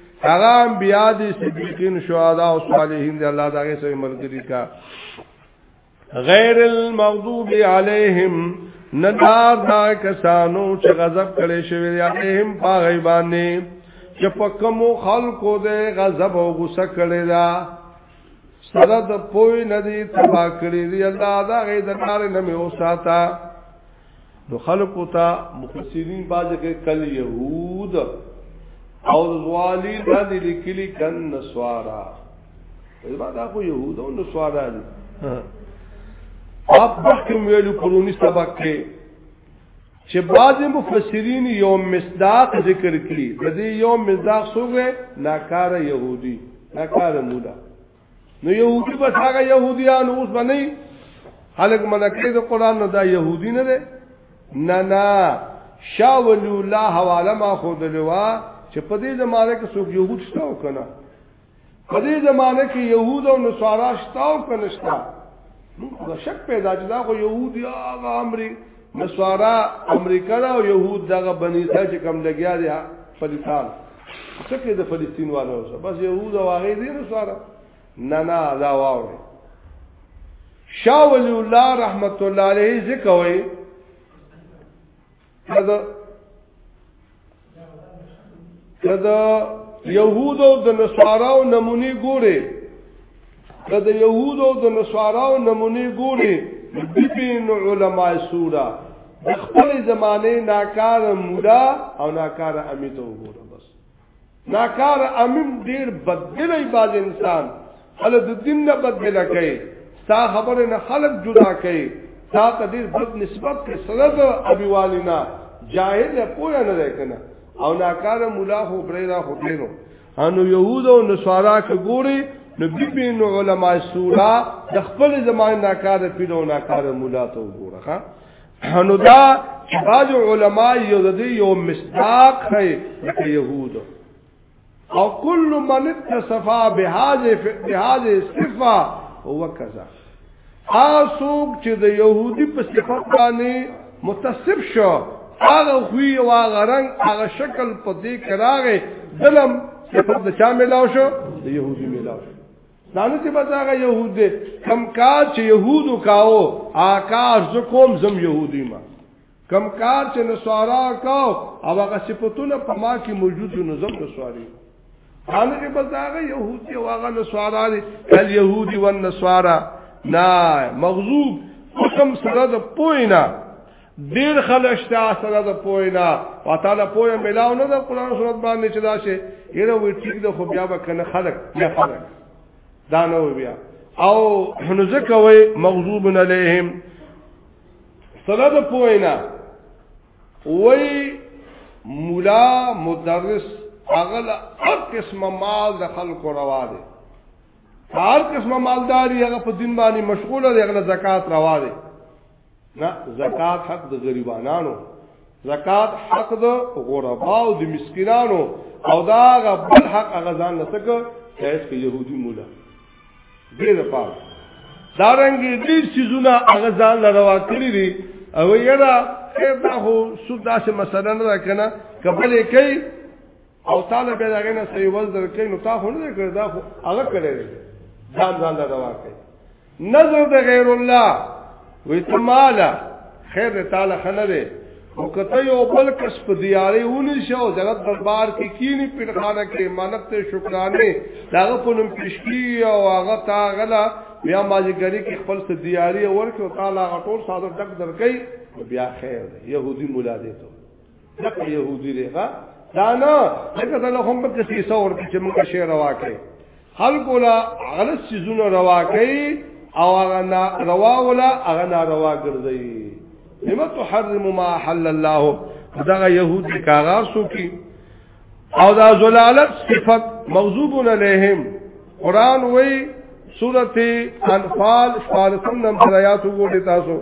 هغه انبیاء دي صدیقین شهدا او صالحین دي الله دغه سره ملګری کا غیر المغضوب علیهم ندار دا کسانو چې غضب کړي شوی دی علیهم پاغی باندې چې پکمو خلقو دې غضب او غصه کړي دا سره د پوی ندی تبا کړی دی الله دا غي د نار نه مې اوساتا نو خلقو تا مفسرین بازه که کل یهود او زوالی دا دی لکلی کن نسوارا ویبا دا خو یهود او نسوارا دی آپ بخکم ویلو پرونی سبق که چې بعض مفسرین یو مصداق ذکر کړي د دې یو مصداق څوګه ناکاره يهودي ناکاره مولا نو يهودي بس هغه يهوديان اوس باندې خلق منکې د قران نه دا يهودي نه ده نه نه شاول الله حواله ما خود لوا چې په دې زمانه کې څوک يهود شته او کنه په دې زمانه کې يهود او نصارا شته او کنه شته نو شک پیدا چې دا خو يهودي هغه امري نسوارا امریکا دا او يهود دغه بنی اسرائیل چې کم لګیا دي فلسطین څه کې د فلسطین والو سره بس يهود او هغه دي نسوارا نه نه دا واوري شاه ولی الله رحمت الله علیه ذکر وای کدا يهود او د نصاراو نمونه ګوره کدا يهود او د نصاراو نمونه ګوره بيبين علماء سورا د خپل زمانه ناکار مولا او ناکار امي ته وګوره بس ناکار امي ډیر بدلی باز انسان خلک د دین نه بدل کوي ستا خبره نه خلک جدا کوي تا ته ډیر بد نسبت کې سند ابي والینا جاهل نه پوهه نه ده کنه او ناکاره مولا خو بریرا خو دینو انو يهود او نصارا کې ګوري نو بيبين علماء سورا د خپل زمانه ناکاره پیر او ناکاره مولا ته وګوره ها انو دا بعض علماء یو د یو مصداق ہے لکه يهود او کل من اتصفا بهذه بهذه صفه هو کذا اسوک چې د يهودي په صفات باندې متصف شو هغه خوې او هغه رنگ هغه شکل په دې کراغه دلم صفات د چا ملاو شو د يهودي ملاو شو دانو چې بس هغه يهود دې کم کار چې يهودو کاو آکاش زکوم زم يهودي ما کم کار چې نسوارا کاو او هغه صفاتونه په ما کې موجود نو زم نسواري حالو کې بس هغه يهودي او هغه نسوارا دي کل يهودي ون نسوارا نا مغضوب حکم سره د پوینا ډیر خلشتا سره د پوینا وتعالى پوی ملاو نه د قران سنت باندې چې دا شي یره وی ټیک د خو بیا به کنه خلق بیا خلق دا نو بیا او نو ځکه وای مغضوب علیهم سند پوینا وای مولا مدرس اغل هر قسم مال د خلکو روا دي هر قسم مالداري هغه په دین باندې مشغوله دي هغه زکات روا دي نه زکات حق د غریبانو زکات حق د غربا او د مسکینانو او دا غبل حق غزان لته کې چې يهودي مولا دې لپاره دا رنګې دې سيزونه هغه ځان لروا کړی دي او یرا خیر دا خو سود داسې مسله نه ده کنه کبلې کوي او تعالی به داغه نه صحیح ول درکې نو تا خو نه کړی دا خو هغه کړی ځان ځان لروا کوي نظر د غیر الله وی ته مالا خیر دې تعالی خنه دې او کته یو بل کس په دیارې ونی شو جنت دربار کې کینی پیرخانه کې امانت ته شکرانه داغه په نوم پښکی او هغه تا غلا بیا ماجګری کې خپل څه دیارې ورکو تعالی غټول ساده ټک درکې بیا خیر دې يهودي مولا دې ته دغه يهودي دی ها دا نه دغه ته هم په کسي څور کې چې موږ شعر واکې خلق ولا غلط سيزونه روا کوي او هغه نا روا ولا هغه نا روا ګرځي لما تحرم ما حل الله دغه يهود کاغار سو کی او دا زلالت صفت موضوبون علیهم قران وی سورته انفال فالسم نمبر آیات وګورئ تاسو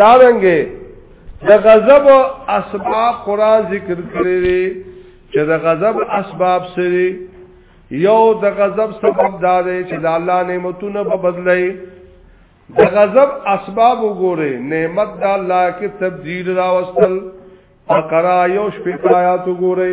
دارنګه د غضب اسباب قران ذکر کړی دی چې د غضب اسباب سری یو د غضب سبب دا دی چې د الله نعمتونه په بدلای د غضب اسباب وګوره نعمت د الله کې تبديل راوستل فقرا یو شپه آیات وګوره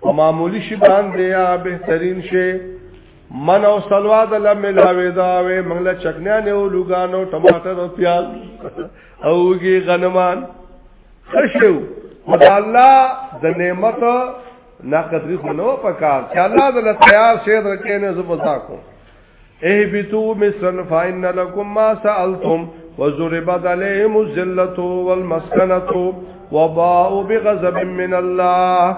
او معمولی شی باندې یا بهترین شی من او سلوا د لمه لاوي دا وې منګله چکنیا نه او لوګانو ټماټر او پیاز اوږي غنمان خشو خدای الله د نعمت ناقدری خنو پکار چې الله دې تیار شه درکې نه زبتا کو اهبتو مصرا فإن لكم ما سألتم وضربت عليهم الذلة والمسكنة وباءوا بغضب من الله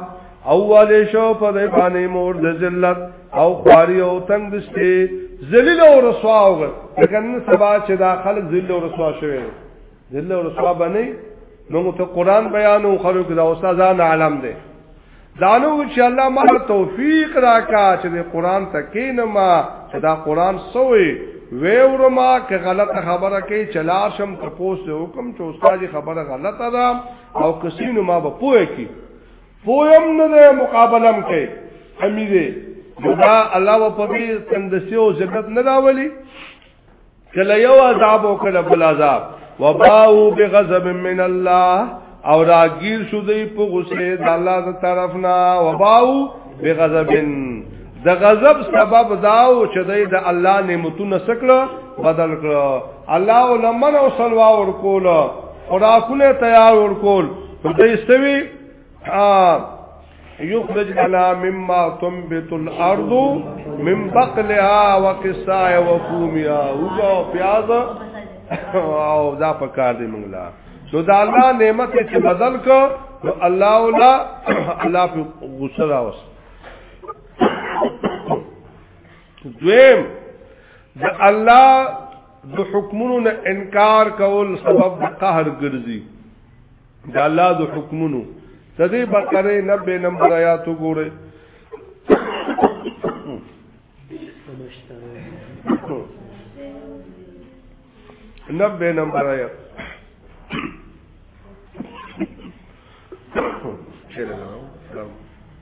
اول شو په دې باندې مور د ذلت او خواري او تنگ دسته ذلیل او رسوا او لکن سبا چې دا خلک ذلیل او رسوا شوی ذلیل او رسوا باندې نو ته قران بیان او خلک دا استادان عالم دي دانو چې الله ما توفیق راکا چې د قران ته کینما چې دا قران سوې ویورما که غلطه خبره کوي چلا شم ته پوس حکم چې استاد خبره غلطه ده او کسینو ما به پوهه کی پویم نه مقابلم کوي امیده دا الله په دې تندسیو ذلت نه راولي کله یو عذاب او کله بل عذاب وباو بغضب من الله او راگیر شو دی په غصه د الله تر طرف نه وباو بغضب د غضب سبب داو چې دی د الله نعمتونه سکړه بدل کړه الله ولمن او صلوا ور کول خوراکونه تیار ور کول په دې سوي یخرج لنا مما تنبت الارض من بقلها وقصاها وفومها او پیاز او دا پکار دی موږ لا نو دا الله نعمت چې بدل کو نو الله ولا الله په غصه راوس دویم د الله د حکمونو نه انکار کول سبب د قهر ګرځي د الله د حکمونو د دې بقره 90 نمبر آیات وګوره نبے نمبر آیت چلے لگاؤں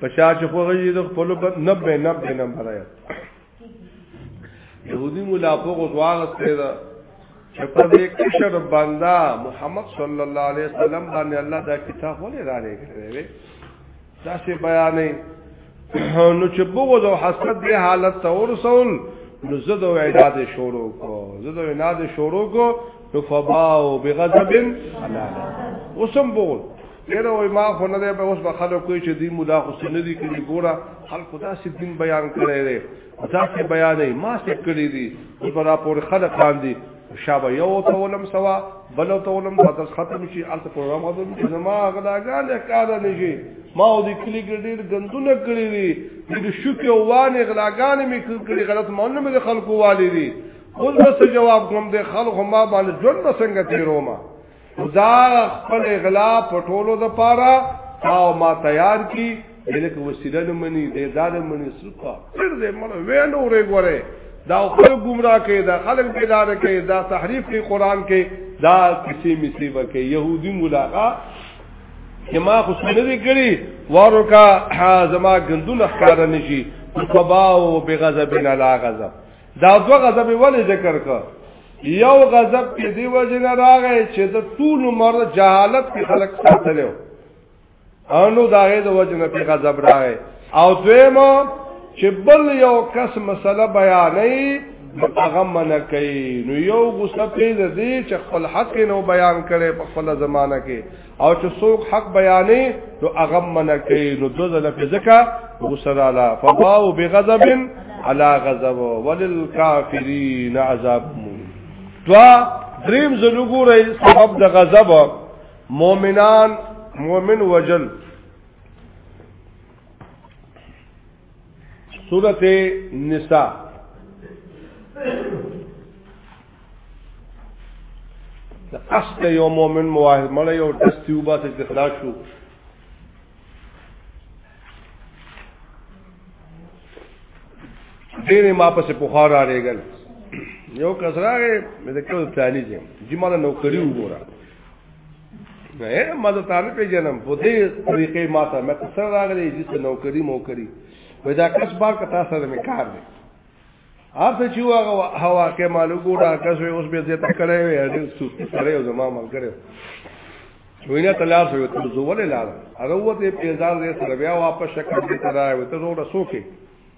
پچا چې خوږی د خپل نه به نه به نمبر آیت يهودي مولا په غواغ سره دا چې په دې کشر بندا محمد صلی الله علیه وسلم باندې الله دا کتاب ولې را لګره دا څه بیانې نو چې بغض او حسد دې حالت ته ورسول نو زده او اعداد شروع کو زده او اعداد شروع کو نو فباو بغضب علی اوسم بغض یره وای ما خو نه به اوس به خلک کوی چې دی مولا خو سن دي کړي ګوره خلک دا سې دین بیان کړي لري دا څه بیانې ما څه کړی دي اوس به راپور خلک باندې شابه یو ته ولم سوا بل ته ولم درس ختم شي البته پروګرام غوډم چې زما غلاګان کار نه شي ما او دې کلی ګډیر غندونه کړی دي دې شوکه وانه غلاګان می کړی غلط مونږ مې خلکو والي دي اوس به جواب کوم دې خلکو ما باندې ژوند څنګه تیروما خدا خپل اغلا پټولو د پاره تا او ما تیار کی دلک وسیله نه منی د دار منی سوکا پر دې مړ وینو رې ګوره دا خپل گمراه کې دا خلک بیدار کې دا تحریف کې قران کې دا کسی مصیبه کې يهودي ملاقا چې ما خو سره دې کړی وارو کا زما غندونه ښکار نشي فباو بغضب لا غضب دا دوه غضب ولې ذکر کړ یو غضب په دی وجه نه راغی چې د ټول عمر جهالت په خلق ساتلو انو دا غي د وجه نه په غضب راغی او دویمه چې بل یو کس مسله بیانې هغه من کوي نو یو غصه په دې چې خپل حق نو بیان کړي په خپل زمانہ کې او چې څوک حق بیانې نو هغه منکې نو د ځل په ځکه غسر علا فباو بغضب علا غضب وللکافرین عذاب دوا دریم زلو ګورې سبب د غضب مؤمنان مؤمن وجل سورت نساء د اصل یو مؤمن مواهد مړ یو دستیو با ته اخلاص شو ډېر ما پسې پوخار راغل یو کس راغې مې د کلو پلاني دي جمعه نوکری وګوره نه ما د طالب جنم په دې طریقې ما ته مې څه راغلي چې نوکری مو کری وای دا کس بار کتا سره مې کار دی اته چې هغه هوا کې مالو ګوډا کس وي اوس به دې ته کړې وي هغه سوت سره یو زما مال کړو وینا تلار شو ته زول لاله هغه وته پیزار دې سره بیا واپس شکل دې ترای وته روډه سوکه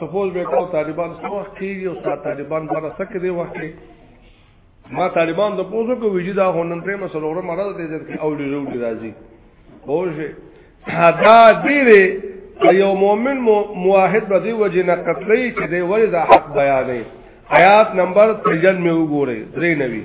تفوز به کاو طالبان څو وخت کیږي او سات طالبان پر سکه دی وخت ما طالبان د پوزو کو ویجی دا هونن ټیم سره مراد دې ځکه او لرو دی راځي اوجه دا دیره یو مؤمن موحد به دی وجه نه قتلې چې دی ولې دا حق بیانې آیات نمبر 3 مې وګورئ درې نوي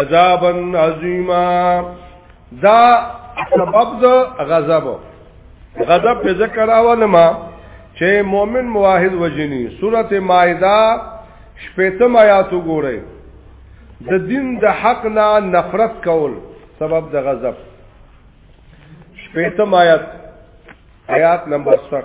عذابا عظیما دا سبب د غضب غضب په ذکر اولما چې مؤمن موحد وجنی سورته مائده شپږم آیات وګورئ د دین د حق نه نفرت کول سبب د غضب شپږم آیات آیات نمبر 7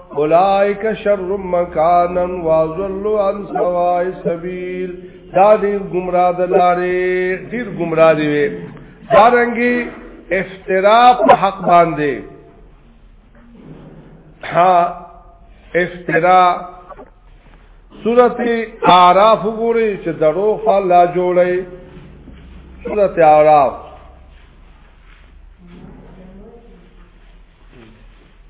اولائک شر مکانا واضلوا عن سواء السبيل دا ډیر گمراه د لارې ډیر گمراه دی دارنګي افترا په حق باندې ها افترا سورت اعراف ګوري چې درو خپل لا جوړي سورت اعراف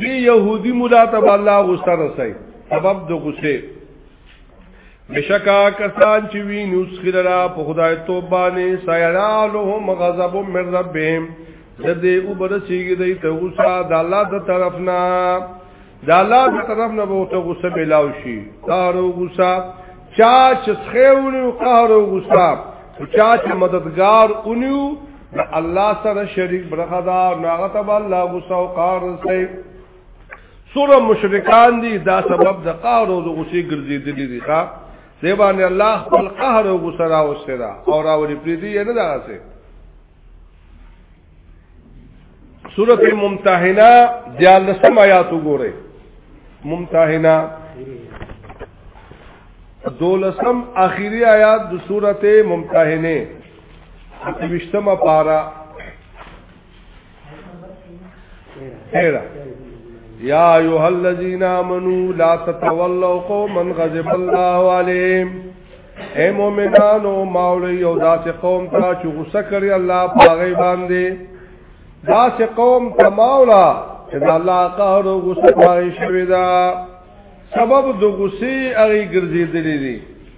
دی يهودي مولا ته الله غصه رسي سبب د غصه بشکا کسان چې وی نوس خلرا په خدای توبه نه سيرالهم غضب من ربهم زده او برسیږي دی ته غصه د الله د طرف نه د الله د طرف نه به ته غصه ملاو شي تارو غصه چا چې خېونو قهر او غصه چا چې مددگار اونیو د الله سره شریک برخه دا ناغه تب الله غصه او قار سي سوره مشرکان دي دا سبب د قار او د غصې ګرځېدلې دي ښا دی باندې الله خپل قهر او غصه را وسره او را ولې پری دي نه دا سه سوره ممتحنه دیال سم آیات وګوره ممتحنه دولسم اخیری آیات د سورته ممتحنه اته وشتمه پارا تیرا یا ایها الذین آمنو لا تتولوا قوما غضب الله علیهم اے مومنانو ماولی او داسې قوم ته چې غصه کړی الله پاغي باندې داسې قوم ته ماولا چې الله قهر او غصه پای شوی دا سبب د غصې هغه ګرځېدلې دي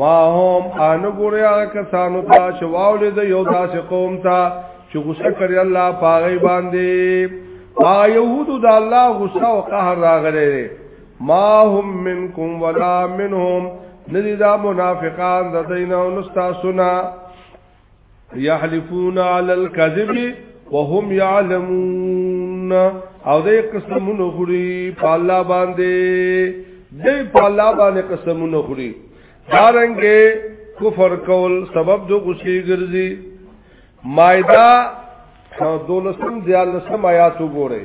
ما هم ان ګوریا کسانو ته چې واولې د یو داسې قوم ته چې غصه کړی الله پاغي باندې آ یهودو د الله غصه او قهر راغلي ما هم منکم ولا منهم ندی دا منافقان د دین او نستا سنا یحلفون علی الكذب وهم يعلمون او دې قسمونه خوري په الله باندې دې په الله باندې قسمونه خوري دارنګه کفر کول سبب د غصې ګرځي مائده دولسم دیالسم آیات وګورئ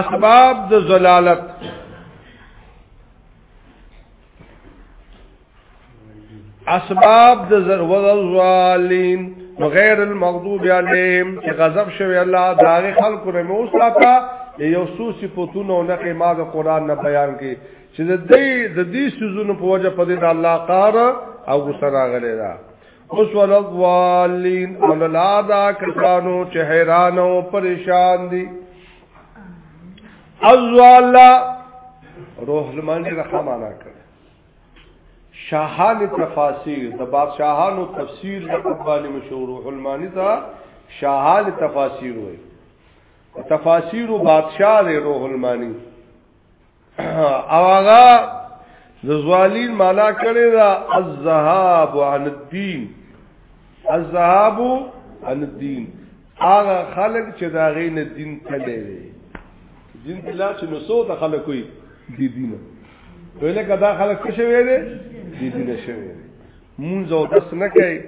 اسباب د زلالت اسباب د زلالین غیر المغضوب علیهم چې غضب شوی الله داغه خلکو نه موساته یو څو صفاتونه او نقې ما د قران نه بیان کړي چې د دې د دې سيزونو په وجه په دې د الله قار او غصه راغلی دا اوس ولوالین اوللادا کسانو چې حیران او پریشان دي ازوالا روح لمن رحم انا کړ شاهان تفاسیر د بادشاہانو تفسیر د قبانی مشهور روح المانی دا شاهان تفاسیر وای تفاسیر بادشاہ روح المانی او هغه د زوالین معنا کړی دا الذهاب عن الدين الذهاب عن الدين هغه خلق چې دا غي نه دین تللی دی دین بلا چې نو سو ته خلق وي دی دینه ویله کدا خلق څه شوی دی دی دینه شوی دی مونږ او داس نه کوي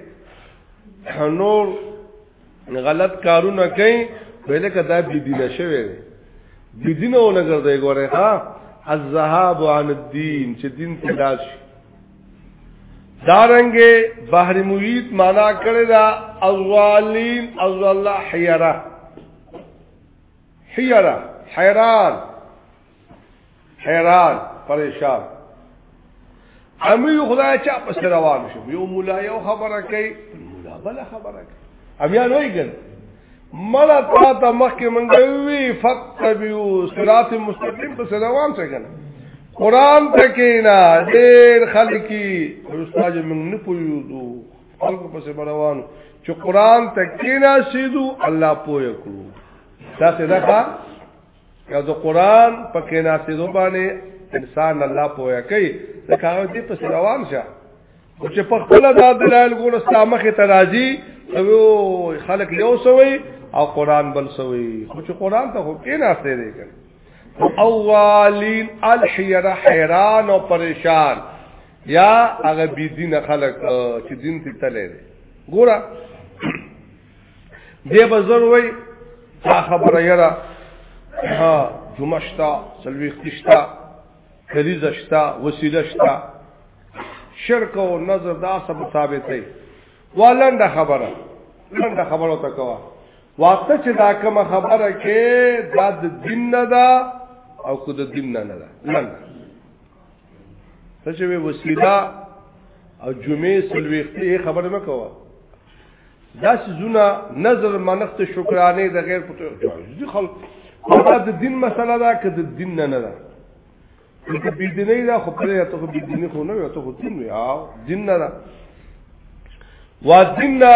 نور غلط کارونه کوي ویل کدا بی دینه شوی بی دینه ونه ګرځي ګوره ها الذهاب عن الدين چې دین تلاش دارنګه بحر محیط معنا کړی دا الظالم الظلا حیره حیره حیران حیران پریشان امی خدای چا پس روان شو یو مولا یو خبره کوي مولا بل خبره کوي امیا نوې ګل ملا تا ته مخکې مونږ وی فتبیو صراط مستقیم پس روان څه کنه قران ته کینا ډیر خلکی استاد مونږ نه پویو خلکو پس روانو چې قران ته کینا سیدو الله پوی کړو دا څه ده او د قران په کې ناسې دوبانه انسان الله پوهه کوي دا کار دې په روان شه او چې په خپل د دلایل ګور استامخه ترازی او خلک یو سوي او قران بل سوي خو چې قران ته هو کې ناسې دی کوي اولین الحیره حیران او پریشان یا هغه بی دین خلک چې دین ته تللی ګوره دی به زر وای دا خبره یره ها جمعه شتا سلوی خشتا کلیز شتا وسیله شتا شرک او نظر دا سب ثابت دی ولنده خبره لنده خبره تا کوا واته چې دا کوم خبره کې دا د دین نه ده او کو د دین نه نه ده لنده څه چې وسیله او جمعه سلويختي خبره مکوه دا سيزونه نظر منخت شکرانه د غیر پټو دي خلک دا د دین مسله ده که د دین نه نه ده که بی دیني دا خو پرې ته خو بی دیني خو نه وي ته خو دین وي او دین نه ده وا دین نه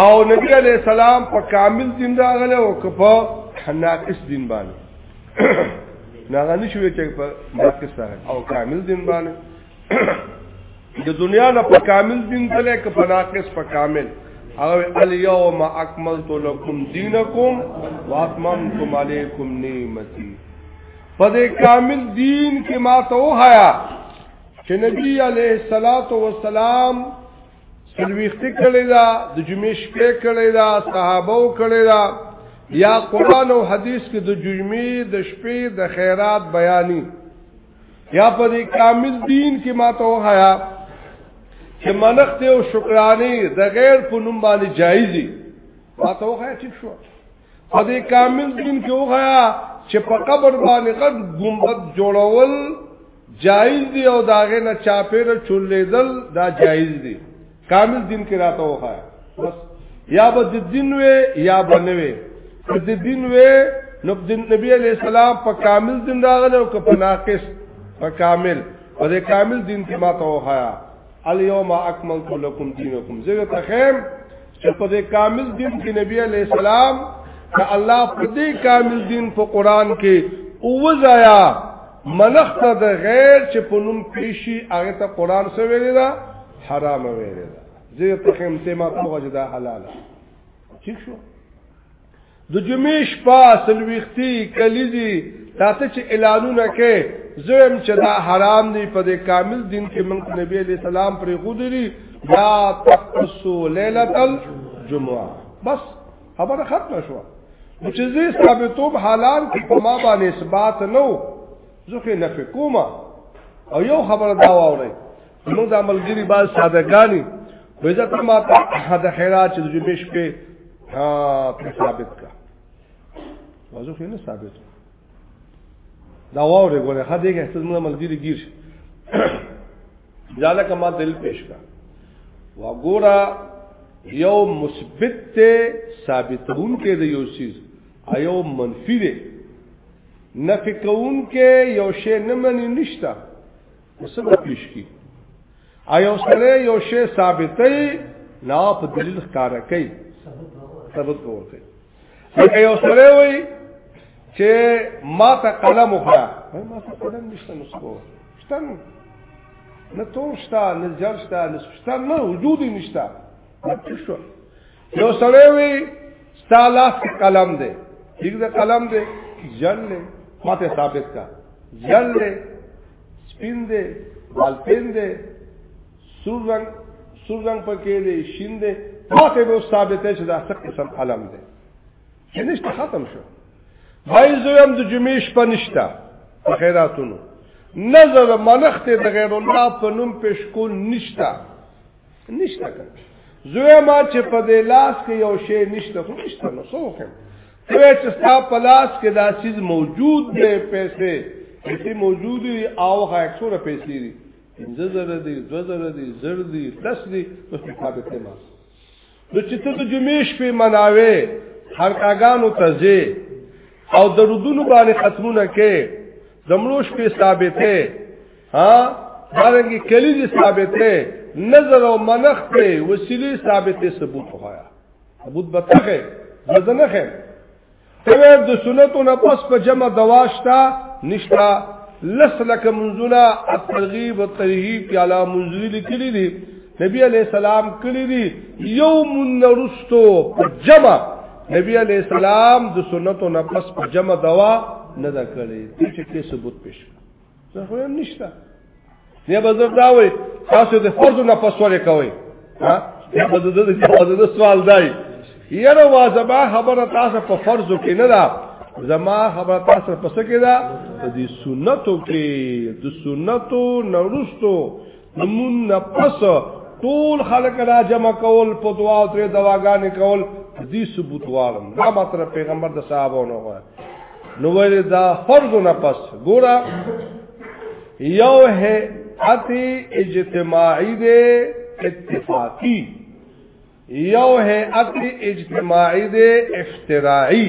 او نبی علیہ السلام په کامل دین راغله او که په ناقص دین باندې ناغه نشوي چې په ناقص او کامل دین باندې د دنیا نه په کامل دین تلې ک په ناقص په کامل او الیوم اکملت لکم دینکم واتممتم علیکم نعمتي په دې کامل دین کې ما ته وهایا چې نبی علیه الصلاۃ والسلام سلويختی کړی دا د جمعې شپې کړی دا صحابه کړی دا یا قران او حدیث کې د جمعې د شپې د خیرات بیانې یا په دې کامل دین کې ما ته وحیا چې منښت او شکرانه د غیر په نوم باندې جایز دي ما ته وحیا ټیک شو په دې کامل دین کې وحیا چې په قبر باندې قد ګمبد جوړول جایز دي او داغه نه چاپېره چولېدل دا جایز دي کامل دین کې راته وخایا بس یا به د دین وې یا به نه وې د دین وې نو د نبی علی السلام په کامل دین راغله او په ناقص په کامل او د کامل دین کې ما ته وخایا الیوم اکملت لکم دینکم زه ته خیم چې په دې کامل دین کې نبی علی السلام ته الله په دې کامل دین په قران کې او وزایا منخت د غیر چې په نوم پیشي هغه ته قران سره ویل دا حرام ویل ده زه په خیم ته ما ته وجه ده حلال ٹھیک شو د جمعې شپه سلويختي کلیزي تاسو چې اعلانونه کې زم چې دا حرام دی په دې کامل دین کې موږ نبی عليه السلام پرې غوډري یا تقصو ليله الجمعه بس خبره ختمه شو چې زه ثابتوب حلال کې په ما باندې اثبات نو ځکه نه فکوما او یو خبره دا واوري موږ د عملګری باز سادهګانی وځه ته ما ته د خیرات چې د بش په ها ثابت کا وځو خو نه ثابت دا وره ګوره هدا کې څه موږ عملګری گیر شي ځاله کما دل پیش کا وګورا یو مثبت ته ثابتون کې د یو چیز ایو منفی دی نفی کون کې یو شی نه منی نشتا څه به پیش کی ایو سره یو شی ثابتې لا په دلیل ښکار کوي ثبوت ورکړي لکه یو سره وي چې ما ته قلم وخا ما ته قلم نشته نو څه شته نه تور شته نه جل شته نه شته نه وجود نشته شو یو سړی وی ستا لاس کې قلم دی ٹھیک ده قلم دی جل دی ماته ثابت کا جل دی سپین دی والپین دی سور رنگ سور رنگ پکې دی شین دی ماته به ثابت چې دا څه قسم قلم دی چې نشته ختم شو بای زویم د جمعې شپه نشته په خیراتونو نظر منخت د غیر الله په نوم پېښ کول نشته نشته کوم زوی ما چې په دې لاس کې یو شی نشته خو نشته نو څه وکم ته چې ستا په لاس کې دا چیز موجود دی پیسې پیسې موجود دي او هغه اکثره پیسې دي پنځه زره دي دوه زره دي زر دي لس دي په ثابت دی نو چې ته د جمعې شپې مناوې خرقاګانو ته ځې او د رودونو باندې ختمونه کې د مړو شپې ثابتې ها دارنګي کلیزي ثابتې نظر او منخ په وسیله ثابتې ثبوت وایا ثبوت بتاخه ځدنه خه تبه د سنتو نه پس په جمع دواشتا نشتا لس لکه منزونه الترغیب والترهیب پیالا منزلی لیکلی دي نبی علیہ السلام کلی دي یو منرستو په جمع نبی علیہ السلام د سنتو نه پس په جمع دوا نه دا کړی چې کې ثبوت پېښ زه خو هم نشته نه به زه دا وای تاسو د فرض نه پسوله کوي ها یا به زه د جواز د سوال دای یره واجبہ خبره تاسو په فرض کې نه ده زما خبره تاسو په څه کې ده د سنتو کې د سنتو نورستو نمون پس ټول خلق را جمع کول په دعا او تر دواګانې کول دې ثبوت غواړم دا ماتره پیغمبر د صحابه نو غواړي نو ولې دا فرض نه پس ګورا یو ہے اتی اجتماعی دے اتفاقی یو ہے اتی اجتماعی دے افتراعی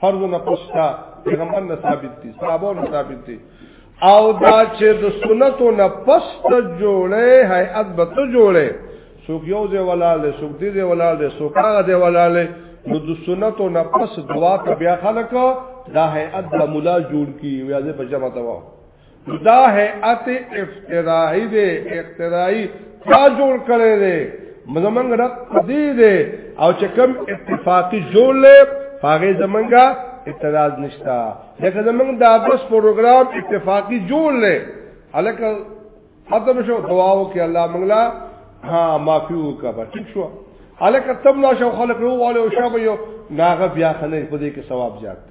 فرض نه پښتا پیغمبر نه ثابت دي صحابه نه ثابت دي او دا چې د سنتو نه پښت جوړه هيئت به ته جوړه څوک یو ځای ولاله څوک دې ځای ولاله څوک هغه ځای ولاله نو د سنتو نه پښت دوا ته بیا خلک دا هيئت د مولا جوړ کی ویازه په جمع دوا دا هيئت افتراعي دی اختراعي تا جوړ کړی دی زمنګ رب دې دې او چې کوم اتفاقی جوړ لې هغه زمنګا اعتراض نشتا لکه زمنګ دا بس پروګرام اتفاقی جوړ لې الکه ختم شو دعاو کې الله منګلا ها معافي وکړه ٹھیک شو الکه تم لا شو خلک وروواله او شابه یو ناغه بیا خلک په دې کې ثواب زیات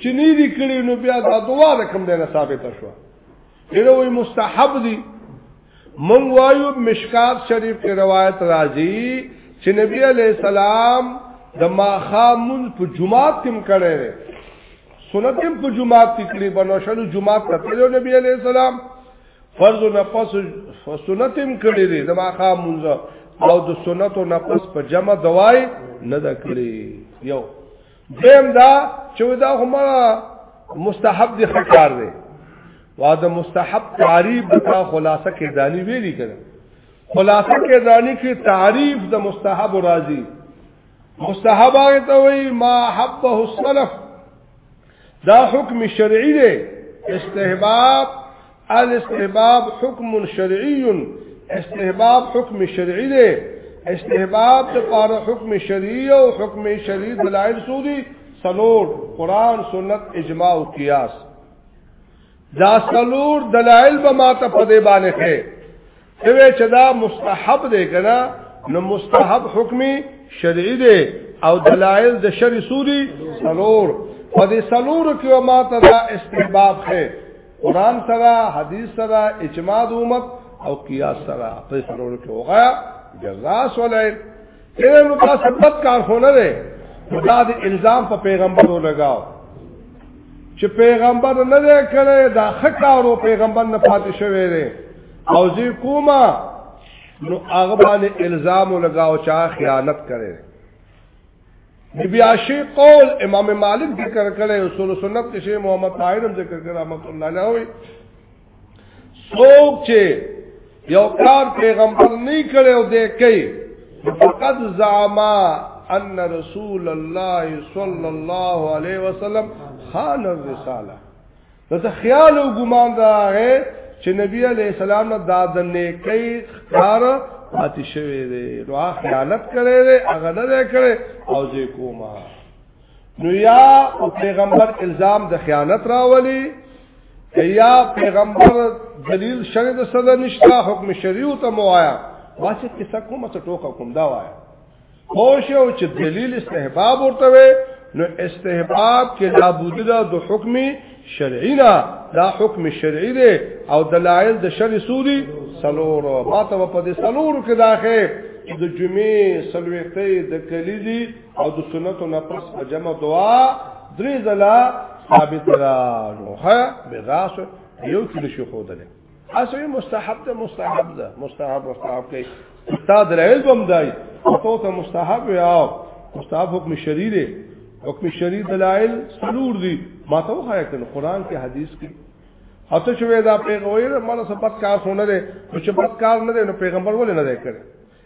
چې نه دي کړی نو بیا دا دوا د کوم ځای نه ثابته شو ډېر وي مستحب دي مونږ وایو مشکات شریف کې روایت راځي چې نبی علی السلام د ماخامون په جمعات کې مکړه سنت هم په جمعات کې کړی بنوشلو جمعات ته تلو نبی علی السلام فرض نه پس سنت هم کړی دی د ماخامون او د سنت نه پس په جمع دوای نه دا کړی یو دیم دا چې دا هم مستحب دي خکار دی وا د مستحب تعریف کا خلاصه کې دانی ویلي کړه خلاصه کې دانی کې تعریف د مستحب راضی مستحب هغه ته وی ما حبه السلف دا حکم شرعي دی استحباب الاستحباب حکم شرعی استحباب حکم شرعی دی استحباب د پاره حکم شرعی او حکم شرعی دلایل سودی سلور قران سنت اجماع او قیاس دا سلور دلایل به ما ته په دې باندې دوی چې دا مستحب دی کنه نو مستحب حکمی شرعی دی او دلائل د شرع سوري سلور په دې سلور کې ما ته دا استحباب خې قران سره حدیث سره اجماع امت او قیاس سره په سلور کې وغا جزاء سولای کله نو دا سبب کار خو نه دی دا د الزام په پیغمبرو لگاو چې پیغمبر نه دی کړی دا خکارو پیغمبر نه پاتې شوی دی او زی کومه نو هغه باندې الزام لگاو چا خیانت کړي نبی عاشی قول امام مالک ذکر کړي اصول سنت کې محمد طاهر هم ذکر کړي رحمت الله علیه څوک چې یو کار پیغمبر نه کړي او دې کوي فقد زعما ان رسول الله صلی الله علیه وسلم خان الرساله ته خیال او ګمان راغې چې نبی علیہ السلام نه داد نه کوي کار پاتې شوی دی نو خیانت کړي دی هغه نه کړي او ځکه کومه نو یا او پیغمبر الزام د خیانت راولي یا پیغمبر دلیل شرع د صدر نشتا حکم شریعو ته موایا واسه کیسه کومه څه ټوکا کوم دا وایا خوش او چې دلیل استحباب ورته وي نو استحباب کې لابد ده د حکم شرعي نه دا حکم شرعي دی او دلایل د شرع سوري سلور ما ته په دې سلور کې داخه د جمعې سلوختې د کلیدي او د سنتو نه پس په جمع دعا درې ځله ثابت را نو ها بغاس یو کې نشي خودل اسوي مستحب ده مستحب ده مستحب مستحب کې تا درایل بم دای تو ته مستحب یا مستحب حکم شری دی حکم شری دلایل سلور دي ما ته وخایا کړ قران کې حدیث کې اته شوې دا پیغمبر مله سبق کار سونه دي چې بد کار نه دي نو پیغمبر ولې نه دی کړی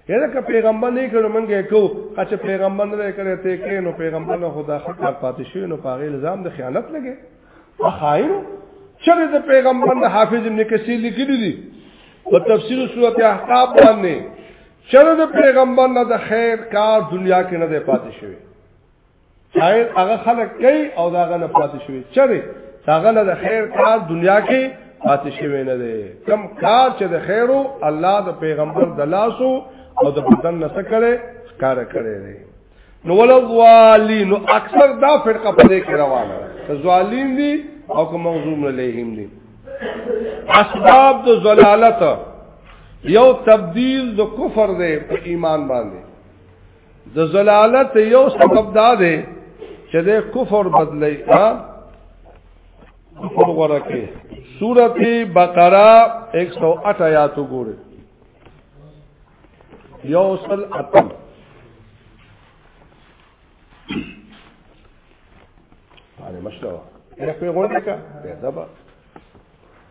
یره که پیغمبر نه کړو منګه کو چې پیغمبر نه کړی ته کې نو پیغمبر نه خدا خطر پاتې شوی نو پاغه الزام د خیانت لګي خاين چره د پیغمبر د حافظ ابن کثیر لیکلی دي په تفسیر سورته احقاف باندې چره د پیغمبر نه د خیر کار دنیا کې نه دی پاتې شوی خیر هغه خلک کوي او دا غنه پاتې شوی چره دا غنه د خیر کار دنیا کې پاتې شوی نه دی کم کار چې د خیرو الله د پیغمبر د لاسو او د بدن نه سکړي ښکار کړي دی نو ول ظالین نو اکثر دا فرقه په دې کې روانه ده ظالین دي او کوم موضوم علیهم دي اسباب د زلالت یو تبدیل د کفر دی په ایمان باندې د زلالت یو سبب دا دی چې د کفر بدلی ها کفر ورکه سورته بقره 108 آیات وګوره یو سل اتم مشتوا احنا في غنك يا دبا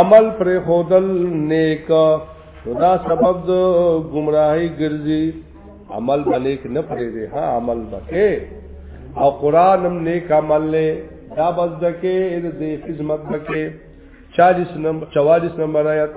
عمل پر خودل نیک دا سبب د گمراهی ګرځي عمل بلیک نه پرې دی ها عمل بکې او قران هم نیک عمل له دا بس دکې د خدمت بکې 40 نمبر 44 نمبر آیات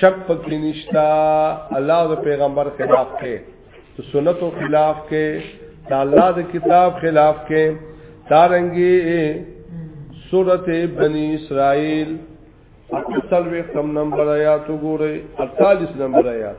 شک پکې نشتا الله او پیغمبر خلاف کې تو سنتو خلاف کې دا الله د کتاب خلاف کې دارنګي سورته بنی اسرائیل اصل وختم نمبر آیات وګورئ 48 نمبر آیات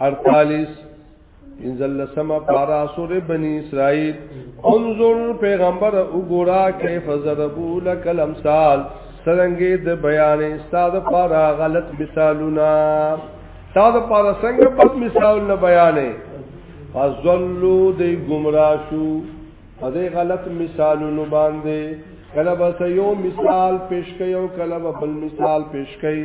48 انزل لسما پارا سور بنی اسرائیل انظر پیغمبر اگورا کیف ضربو لک الامثال سرنگی د بیان استاد پارا غلط مثالونا استاد پارا سنگ پت مثالونا بیانے فظلو دی گمراشو فدی غلط مثالونو باندے کلبا سیو مثال پیش کئی او کلبا بل مثال پیش کئی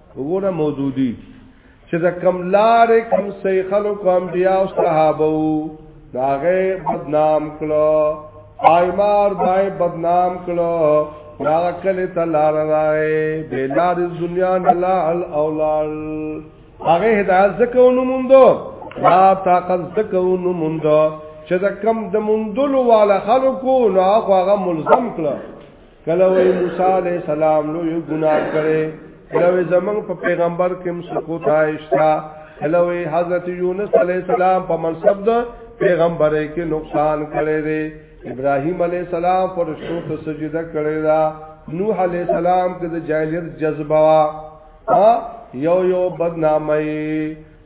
وګوره مودودی چې د کم لارې کم سي خلکو انبیا او صحابه وو داغه بدنام کړو آیمار دای بدنام کړو دا کله تلار راي بلار دنیا نلا الاولال هغه هدایت زکو نو موندو لا طاقت زکو نو موندو چې د کم د موندلو والا خلکو نو هغه ملزم کړو کله وی موسی علیہ السلام لو یو ګناه کړي کله وی زمنګ په پیغمبر کې مسکو تایشتا کله وی حضرت یونس علیہ السلام په منصب د پیغمبرې کې نقصان کړي دي ابراهیم علیہ السلام پر شو ته سجده کړي دا نوح علیہ السلام کې د جاهلیت جذبه وا یو یو بدنامي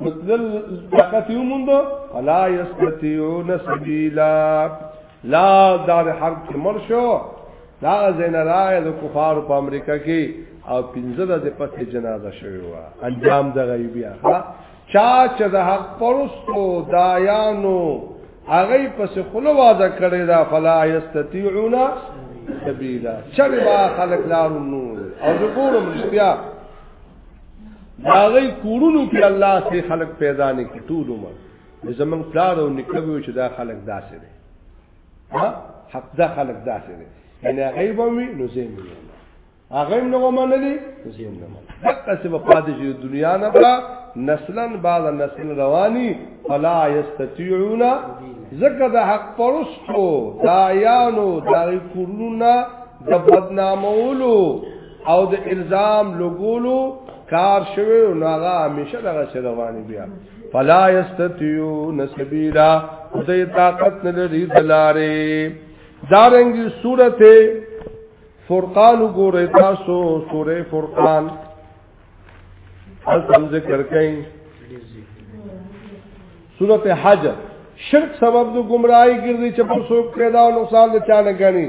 مطلب طاقت یو مونږ فلا یستطيعون سبیلا لا دار حرب کې مرشو دا زین راغی د کفار په امریکا کې او پنځه د پته جنازه شوی و انجام د غیبی اخلا چا چې د حق پرستو دایانو هغه پس خلو واده کړی دا فلا یستطيعون سبیلا چا به خلق لارو نور او ذکر مشتیا دا غي کورونو کې الله سي خلق پیدا نه کی ټول عمر زمنګ پلار او نکوي چې دا خلق داسې دي ها حق دا خلق داسې دي یعنی غیب وي نو زین وي هغه هم نو منلي زین نه منلي دغه څه په پاتې شي دنیا نه بلا نسلا بعد نسل رواني فلا یستطيعون زکه د حق پرستو دایانو دای کورونه د بدنامولو او د الزام لګولو کار شوی او ناغا همیشه دغه څه رواني بیا فلا یستتیو نسبیلا دوی طاقت نه لري دلاره دارنګي سورته فرقان وګورئ تاسو سوره فرقان التم ذکر کئ سورته حج شرک سبب د گمراهی ګرځي چې پر څوک پیدا او نقصان د چانه غني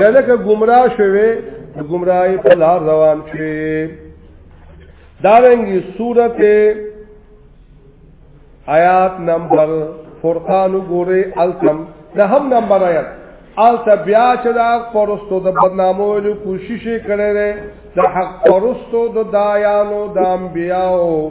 یا لکه گمراه شوی د گمراهی په لار روان شي دارنګي سورته آیات نمبر فرقان ګوره الکم ده هم نمبر آیات آلتا بیا چې دا پرستو د بدنامو له کوشش کړي ده د حق پرستو د دایانو د انبیاو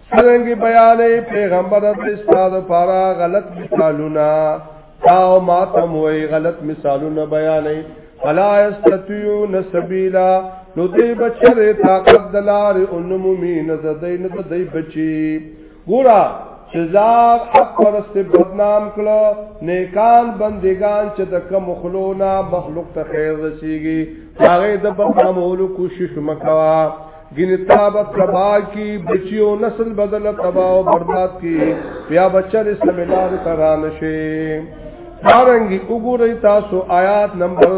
سرنګي بیانې پیغمبر د استاد پارا غلط مثالونه تاو ماتم وای غلط مثالونه بیانې فلا استتیون سبیلا نو دې بچره طاقت دلار انمومی نه زدې نه دې بچي ګورا سزار حق پرست بدنام کلو نیکان بندگان چې د کم خلونا مخلوق ته خیر رسیږي هغه د بدنامولو کوشش مکوا ګینه تابت تبا کی بچیو نسل بدل تبا او برباد کی بیا بچل سمینار تران شي دارنګي وګورئ تاسو آیات نمبر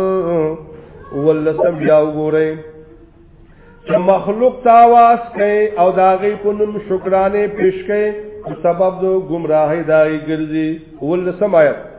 ولسم بیا وګورئ چې مخلوق تاواز کوي او داغي په نوم شکرانه پیش کوي سبب د گمراهی دای ګرځي ولسم آیات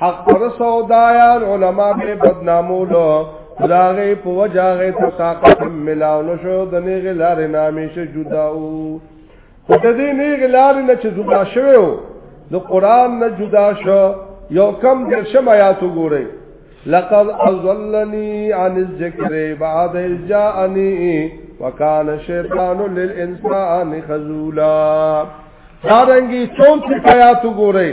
حق پر سودایان علما به بدنامو لو داغه په وجاغه ته طاقت ملاو نشو د نیغه لار نامې شه جداو خو د دې نیغه لار نه چې جدا شوو د قران نه جدا شو یو کم د شم آیات وګورئ لقد اضلني عن الذكر بعد جاءني وكان الشيطان للانسان خذولا دا رنګي 34 آیات وګورئ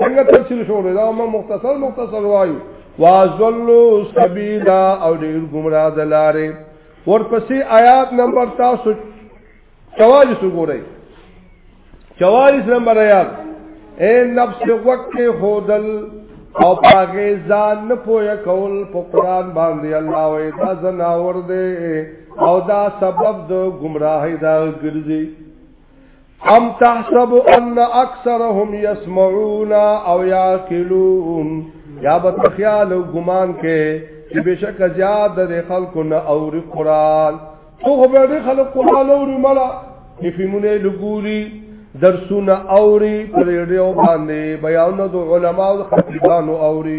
څنګه تفصیل شو دا ما مختصر مختصر وایو واذلوا سبیلا او ډیر گمراه دلاره ورپسې آیات نمبر تاسو 44 وګورئ 44 نمبر آیات اے نفس وقت خودل او پاگه ځان نه پوهه کول په قران باندې الله وې دا زناور دې او دا سبب د گمراهی دا ګرځي ام تحسب ان اکثرهم يسمعون او يعقلون یا به خیال او ګمان کې چې بشک زیاد د خلکو نه اوري قران تو خو به خلک قران اوري مړه چې فیمونه لګوري درسونه اوري پر ډیو باندې بیان د علماو خطیبانو اوري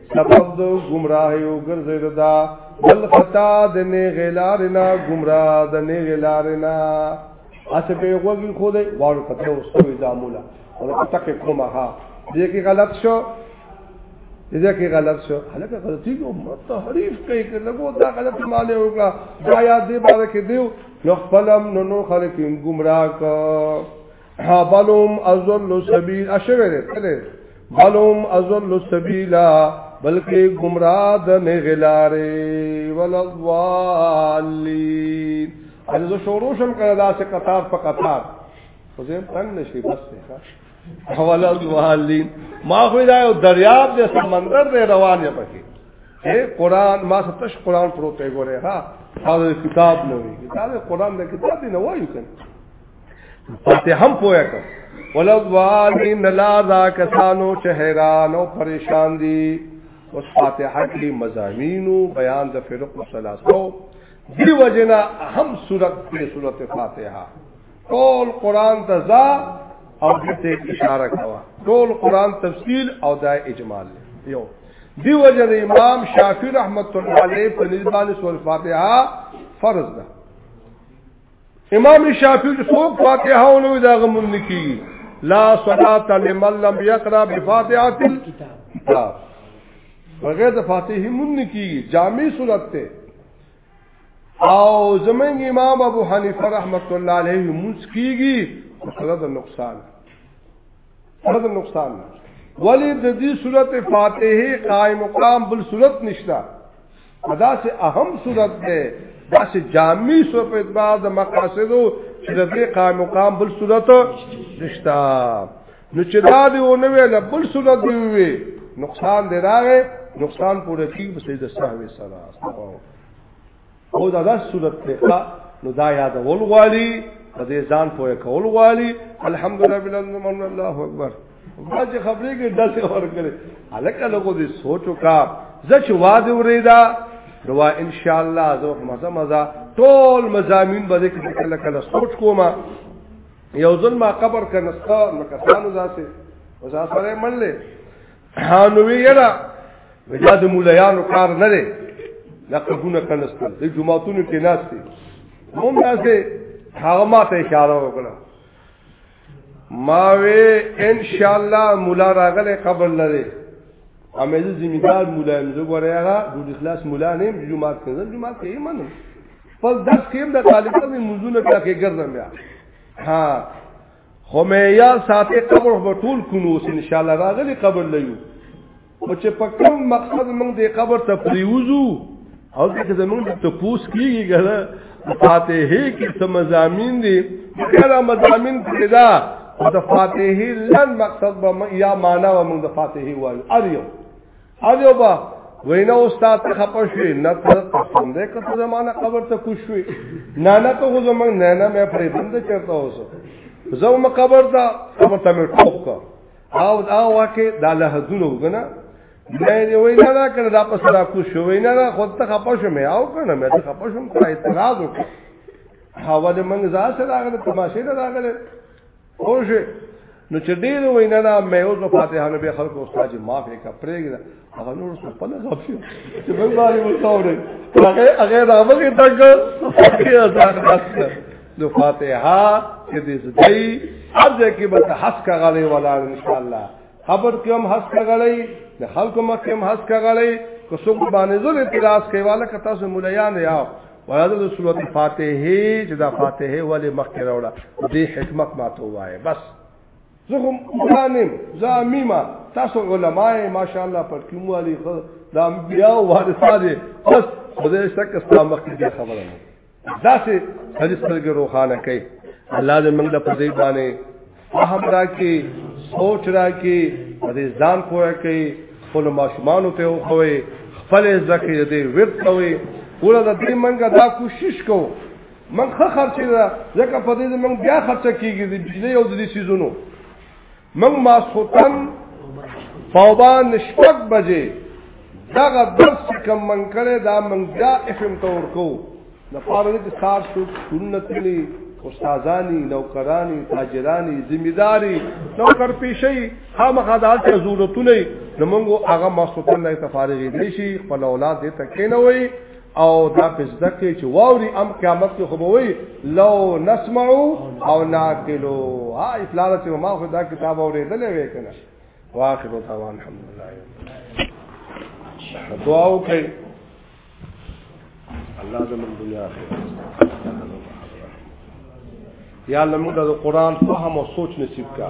سبب د گمراهی او ګرځید دا بل خطا د نه غلارنا گمراه د نه غلارنا اس په وګي خو دې وار پته اوس کوی دا مولا او تک کومه ها دې کې غلط شو دې کې غلط شو هلکه غلطي کو متحریف کوي کې لګو دا غلط مالې وکړه دا یاد دې باندې کې دیو نو خپلم نو نو خلک گمراه کو بلوم ازل سبیل اشوه دې تله بلوم ازل سبیلا بلکې گمراه د نه غلارې ولضالین اجه زه شروع شم کړه دا څه قطار په قطار خو زه تنگ نشي بس نه حواله والین ما خو دا یو دریاب دې سمندر دې روان یا پکې اے قران ما ستش قران پروت دی ګوره ها دا کتاب نه وی دا قران د کتاب نه وایو کنه پاتې هم پوهه کړ ولوالین لا ذا کسانو چې حیران او پریشان دي اوس فاتحه کې مزامینو بیان د فرق ثلاثو دی وجنا اهم صورت په صورت فاتحه ټول قران ته ځا او دې اشاره کوا ټول قران تفصیل او دا اجمال یو دی وجنا امام شافعی رحمت الله علیه په نسبت سورۃ فاتحه فرض ده امام شافعی چې څوک فاتحه ولوي دا غمون نکی لا صلات لمن لم يقرا بفاتحه الكتاب بغیر د فاتحه مون نکی جامع صورت ته او زمنګ امام ابو حنیفه رحمت الله علیه مونږ کیږي خپل د نقصان خپل د نقصان ولی د دې صورت فاتحه قائم مقام بل صورت نشته دا سه اهم صورت ده دا سه جامع صورت په اعتبار د مقاصدو چې د دې قائم مقام بل صورت نشتا نو چې دا دی او نو ویل بل صورت دی وی نقصان دی راغې نقصان پوره کی په سجده سهو سره او دا دا صورت ته نو دا یاد ول غواړي د ځان پوهه کول غواړي الحمدلله بالله اکبر ما چې خبرې کې داسې خبر کړې الکه لوګو دې سوچو کا زه چې واده وریدا نو ان شاء الله زه مزه مزه ټول مزامین به دې کله کله سوچ کوم یو ځل ما قبر کنستا نو کسانو ځاسه او ځا سره منلې هانو ویرا وجا د مولایانو کار نه لري دا قبونه کنستا د جمعهتونو کې ناشته مونږ ناشته هغه ما ته اشاره وکړه ماوی ان شاء الله مولا راغله قبر لري امه زه زمیدار مولا یم زه غواړی هغه د اخلاص مولا نه یم جمعات کې زه جمعات کې یم نه په درس کې د طالبانو مزونه ته کې ګرځم بیا ها خو مې یا ساته قبر په ټول کونو ان شاء الله راغلی قبر لایو او چې په کوم مقصد موږ دې قبر ته پریوزو او چې زمونږ ته پوس کیږي ګره فاتحه کې څه مزامین دي کله مزامین پیدا د فاتحه لن مقصد به یا معنا و موږ د فاتحه وایو اریو اریو با وینا استاد ته خپه شوې نه ته پسند ده کته زمانہ قبر ته کوش شوې نه نه ته زمنګ نه نه مې پرې بند چرته اوسه زو مقبر ته قبر ته مې ټوپ کا او دا واکه دا له حدونو وګنه مې دی وای نه دا کنه دا په سره کو شو وای نه دا خود ته خپه شوم او کنه مې ته خپه شوم ته اعتراض وکړ هوا دې منګ ځا سره راغله تماشه نه راغله اوشه نو چې ډیر وای نه دا مې او فاتحه نو به خلکو استاد معافي کا پرېګره هغه نور څه په لږه شي چې موږ باندې وڅورې هغه هغه راوګه تک هغه ځان راځه نو فاتحه چې دې زدای اځه کې به حس کا غلې ولا ان شاء الله خبر کې هم حس کا غلې د خلکو مخ کې هم حس کا غلې کو څوک باندې زول اعتراض کوي والا کتا سو مليان یا وایذ سورۃ فاتحه چې دا فاتحه ولې مخ کې راوړه دې حکمت ماته وایي بس زه هم قرانم زامیما تاسو علماء ماشاءالله پټکیمو علی خو دا بیا وارثاده بس خدای شک استا مخ دې خبره نه دا سه حدیث ترګه روخانه کوي الله دې موږ له پدې باندې فهم راکې سوچ راکې دې ځان پوهه کوي خپل ماشومان ته وخوي خپل ځکه دې ورته وي ګوره دې موږ دا کوشش کوو من خه خرچه ده ځکه په دې من بیا خرچه کیږي د بجلی او د دې سيزونو من ماسوتن فوبان شپږ بجې دغه درس کوم من کړي دا من بیا اف ام تور کو د پاره دې سار شو سنت لري استادانی نوکرانی تاجرانی ذمہداری نوکر پیشي خامخا د حالت ضرورتونه نو موږ هغه ماسوتن نه تفارغ دي شي خپل اولاد دې تکینه وي او دا پس دکې چې واوري ام قیامت کې خو وي لو نسمعو او ناکلو ها افلال چې ما خو دا کتاب اورېدلې وې کنه واخر دعوان الحمدلله دعا وکړئ الله زموږ دنیا اخرت یا الله موږ د قران فهم او سوچ نصیب کا